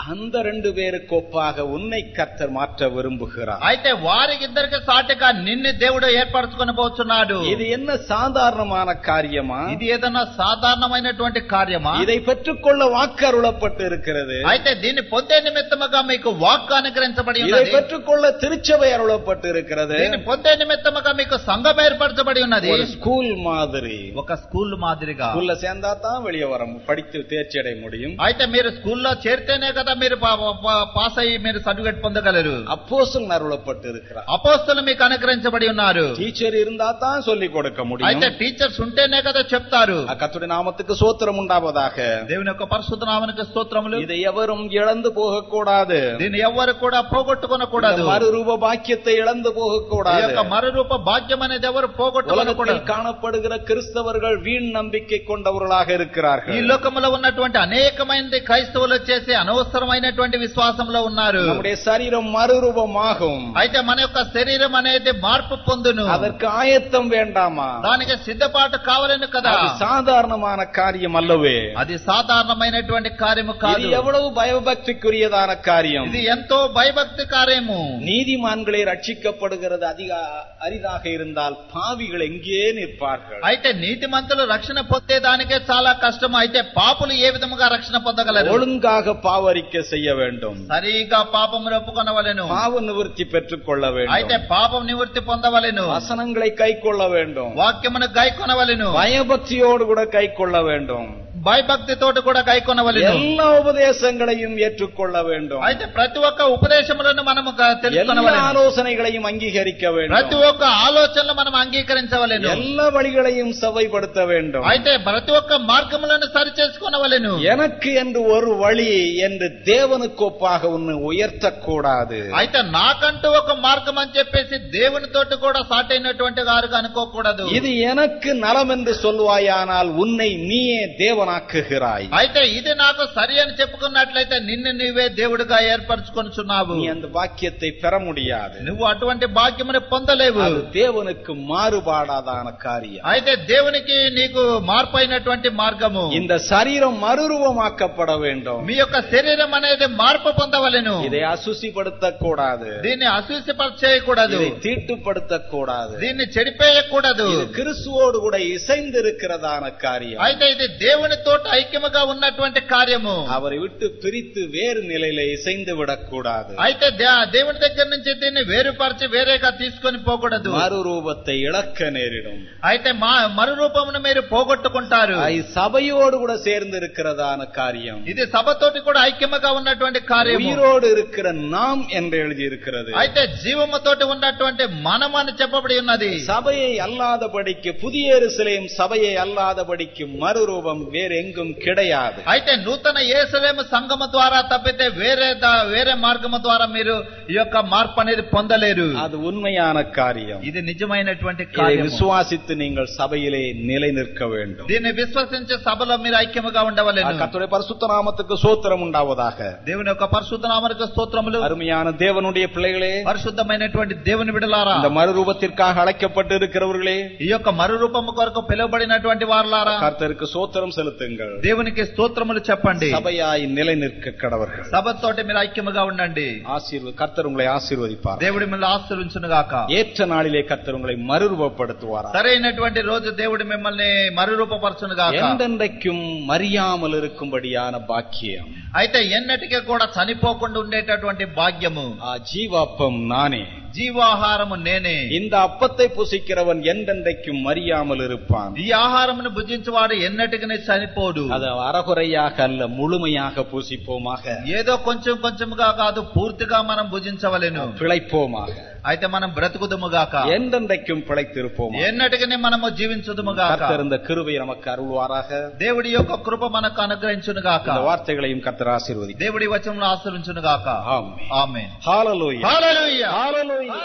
அந்த ரெண்டு பேருக்கு ஒப்பாக உன்னை கர்த்தர் மாற்ற விரும்புகிறார் అయితే వారికి ఇద్దరికి సాటిగా నిన్ను దేవుడు ఏర్పరచుకొని పోతున్నాడు இது என்ன சாதாரணமான காரியமா ఇది ఏదైనా సాధారణమైనటువంటి కార్యమా இதை பெற்றுக்கொள்ள வாக்கு அருளப்பட்டு இருக்கிறது అయితే దీన్ని పొందే నిమిత్తముగా మీకు వాక్ అనుగ్రహించబడి இதை ఉన్నది பெற்றுக்கொள்ள திருச்சபை அருளப்பட்டு இருக்கிறது దీన్ని పొందే నిమిత్తముగా మీకు సంఘం ఏర్పరచబడి ఉన్నది ஒரு ஸ்கூல் மாதிரி ఒక స్కూల్ మాదిరిగా ஸ்கூல்ல சேர்ந்தா தான் வெளியே வர மு- படித்து தேர்ச்சி அடைய முடியும் అయితే మీరు స్కూల్లో చేరితేనే కదా మీరు పా- పా- పాస్ అయ్యి మీరు సర్టిఫికేట్ పొందగలరు அப்போஸ்தலன் அருளப்பட்டு இருக்கிறார் అపోస్తులు మీకు అనుగ్రహించబడి ఉన్నారు டீச்சர் இருந்தா தான் சொல்லிக் கொடுக்க అయితే முடியும் టీచర్స్ ఉంటేనే కదా చెప్తారు கத்துடைய நாமத்துக்கு சோத்திரம் உண்டாவதாக దేవుని యొక్క పరిశుద్ధ నామనికి స్తోత్రములు இதை எவரும் இழந்து போகக்கூடாது దీన్ని ఎవ్వరు కూడా పోగొట్టుకొనకూడదు இந்த மறுரூப பாக்கியத்தை இழந்து ఈ போகக்கூடாது యొక్క మరురూప భాగ్యం అనేది ఎవరు உலகத்தில் పోగొట్టుకోకూడదు காணப்படுகிற கிறிஸ்தவர்கள் வீண் நம்பிக்கை கொண்டவர்களாக ఈ இருக்கிறார்கள் లోకములో ఉన్నటువంటి అనేకమైనది క్రైస్తవులు చేసే అనవసర అవసరమైనటువంటి విశ్వాసంలో ఉన్నారు நம்முடைய சரீரம் மறுரூபமாகும் అయితే మన యొక్క శరీరం అనేది మార్పు పొందును அதற்கு ஆயத்தம் வேண்டாமா దానికి సిద్ధపాటు కావాలని కదా அது சாதாரணமான காரியம் அல்லவே అది సాధారణమైనటువంటి కార్యము இது కాదు எவ்வளவு பயபக்திக்குரியதான காரியம் ఇది ఎంతో భయభక్తి కార్యము நீதிமான்களே ரட்சிக்கப்படுகிறது அதிக அரிதாக இருந்தால் பாவிகள் எங்கே நிற்பார்கள் అయితే నీతిమంతులు రక్షణ పొందేదానికే చాలా కష్టం అయితే పాపులు ఏ విధముగా రక్షణ పొందగలరు ஒழுங்காக பாவரிக்கை செய்ய வேண்டும் సరిగా పాపమును ఒప్పుకొనవలెను பாவ நிவர்த்தி பெற்றுக் கொள்ள అయితే வேண்டும் పాపం నివృత్తి పొందవలెను வசனங்களை கை கொள்ள வேண்டும் వాక్యమును గైకొనవలెను பயபக்தியோடு கூட கை கொள்ள வேண்டும் భయభక్తితోటి కూడా గైకొనవలెను எல்லா உபதேசங்களையும் ஏற்றுக்கொள்ள வேண்டும் అయితే ప్రతి ఒక్క ఉపదేశములను మనము గ- எல்லா తెలుసుకొనవలెను ஆலோசனைகளையும் அங்கீகரிக்க ప్రతి வேண்டும் ఒక్క ఆలోచనలు మనం అంగీకరించవలెను எல்லா வழிகளையும் சபைப்படுத்த வேண்டும் అయితే ప్రతి ఒక్క మార్గములను సరి చేసుకొనవలెను எனக்கு என்று ஒரு வழி என்று தேவனுக்கு ஒப்பாக உன்னை உயர்த்தக்கூடாது అయితే నాకంటూ ఒక మార్గం అని చెప్పేసి దేవునితోటి కూడా సాటైనటువంటి వారుగా అనుకోకూడదు இது எனக்கு நலம் என்று சொல்வாயானால் உன்னை நீயே தேவனாக்குகிறாய் అయితే ఇది నాకు సరి అని చెప్పుకున్నట్లయితే నిన్ను నీవే దేవుడిగా ఏర్పరచుకొనుచున్నావు நீ அந்த பாக்கியத்தை பெற முடியாது నువ్వు అటువంటి భాగ్యముని పొందలేవు அது தேவனுக்கு மாறுபாடாதான காரியம் అయితే దేవునికి నీకు మార్పు అయినటువంటి మార్గము இந்த சரீரம் மறுரூபமாக்கப்பட வேண்டும் మీ యొక్క శరీరం అనేది మార్పు పొందవలెను இதை அசுசிப்படுத்தக் கூடாது దీన్ని అసూసిపరచేయకూడదు இதை தீட்டுப்படுத்தக் கூடாது దీన్ని చెడిపేయకూడదు இது கிறிஸ்துவோடு கூட இசைந்திருக்கிறதான காரியம் అయితే ఇది దేవునితో ఐక్యముగా ఉన్నటువంటి కార్యము அவரை விட்டு பிரித்து வேறு நிலையில இசைந்து விடக்கூடாது అయితే దే- దేవుని దగ్గర నుంచి దీన్ని వేరుపరిచి వేరేగా తీసుకొని పోకూడదు மறுரூபத்தை இழக்க நேரிடும் అయితే మా మరు రూపమును మీరు పోగొట్టుకుంటారు அது சபையோடு கூட சேர்ந்து இருக்கிறதான காரியம் ఇది సభతోటి కూడా ఐక్యముగా ఉన్నటువంటి కార్యము உயிரோடு இருக்கிற நாம் என்று எழுதி இருக்கிறது అయితే జీవముతోటి ఉన్నటువంటి మనం అని చెప్పబడి ఉన్నది சபையை அல்லாதபடிக்கு புதிய எருசலேம் சபையை அல்லாதபடிக்கு மறுரூபம் வேற எங்கும் கிடையாது అయితే నూతన ఏసలేము సంగమ ద్వారా తప్పితే వేరే దా- వేరే మార్గము ద్వారా మీరు ఈ యొక్క మార్పు అనేది పొందలేరు அது உண்மையான காரியம் ఇది నిజమైనటువంటి இதை కార్యం விசுவாசித்து நீங்கள் சபையிலே நிலை நிற்க வேண்டும் దీన్ని విశ్వసించే సభలో మీరు ఐక్యముగా ఉండవలెను கர்த்தருடைய பரிசுத்த நாமத்துக்கு சோத்திரம் உண்டாவதாக దేవుని యొక్క పరిశుద్ధ నామనికి స్తోత్రములు அருமையான தேவனுடைய பிள்ளைகளே పరిశుద్ధమైనటువంటి దేవుని విడలారా இந்த மறுரூபத்திற்காக அழைக்கப்பட்டு இருக்கிறவர்களே ఈ యొక్క మరు రూపము కొరకు పిలువబడినటువంటి వారులారా கர்த்தருக்கு சோத்திரம் செலுத்துங்கள் దేవునికి స్తోత్రములు చెప్పండి சபையாய் நிலை நிற்க கடவர்கள் సభతోటి మీరు ఐక్యముగా ఉండండి ஆசீர்வ கர்த்தர் உங்களை ஆசீர்வதிப்பார் దేవుడి మిమ్మల్ని ఆశ్రయించును గాక ஏற்ற நாளிலே கர்த்தர் உங்களை மறுரூபப்படுத்துவாரா సరైనటువంటి రోజు దేవుడు మిమ్మల్ని మరురూపపరచును గాక எந்தெந்தைக்கும் மறியாமல் இருக்கும்படியான பாக்கியம் అయితే ఎన్నటికీ కూడా చనిపోకుండా ఉండేటటువంటి భాగ్యము ஆ, ஜீவாப்பம் நானே జీవాహారము నేనే இந்த அப்பத்தை புசிக்கிறவன் எந்தெந்தைக்கும் மறியாமல் இருப்பான் ఈ ఆహారమును భుజించువాడు ఎన్నటికి చనిపోడు அது அறகுறையாக அல்ல முழுமையாக பூசிப்போமாக ఏదో కొంచెం కొంచెముగా కాదు పూర్తిగా మనం భుజించవలెను பிழைப்போமாக అయితే మనం బ్రతుకుదుముగాక எந்தெந்தைக்கும் பிழைத்திருப்போம் ఎన్నటికి మనము జీవించుదుముగాక கர்த்தர் இந்த கிருபையை நமக்கு அருள்வாராக దేవుడి యొక్క కృప మనకు అనుగ్రహించునుగాక இந்த வார்த்தைகளையும் கர்த்தர் ஆசீர்வதி దేవుడి వచనంలో ఆశ్రయించునుగాక ஆமென் ఆమె ஹalleluya హల్లెలూయా ஹalleluya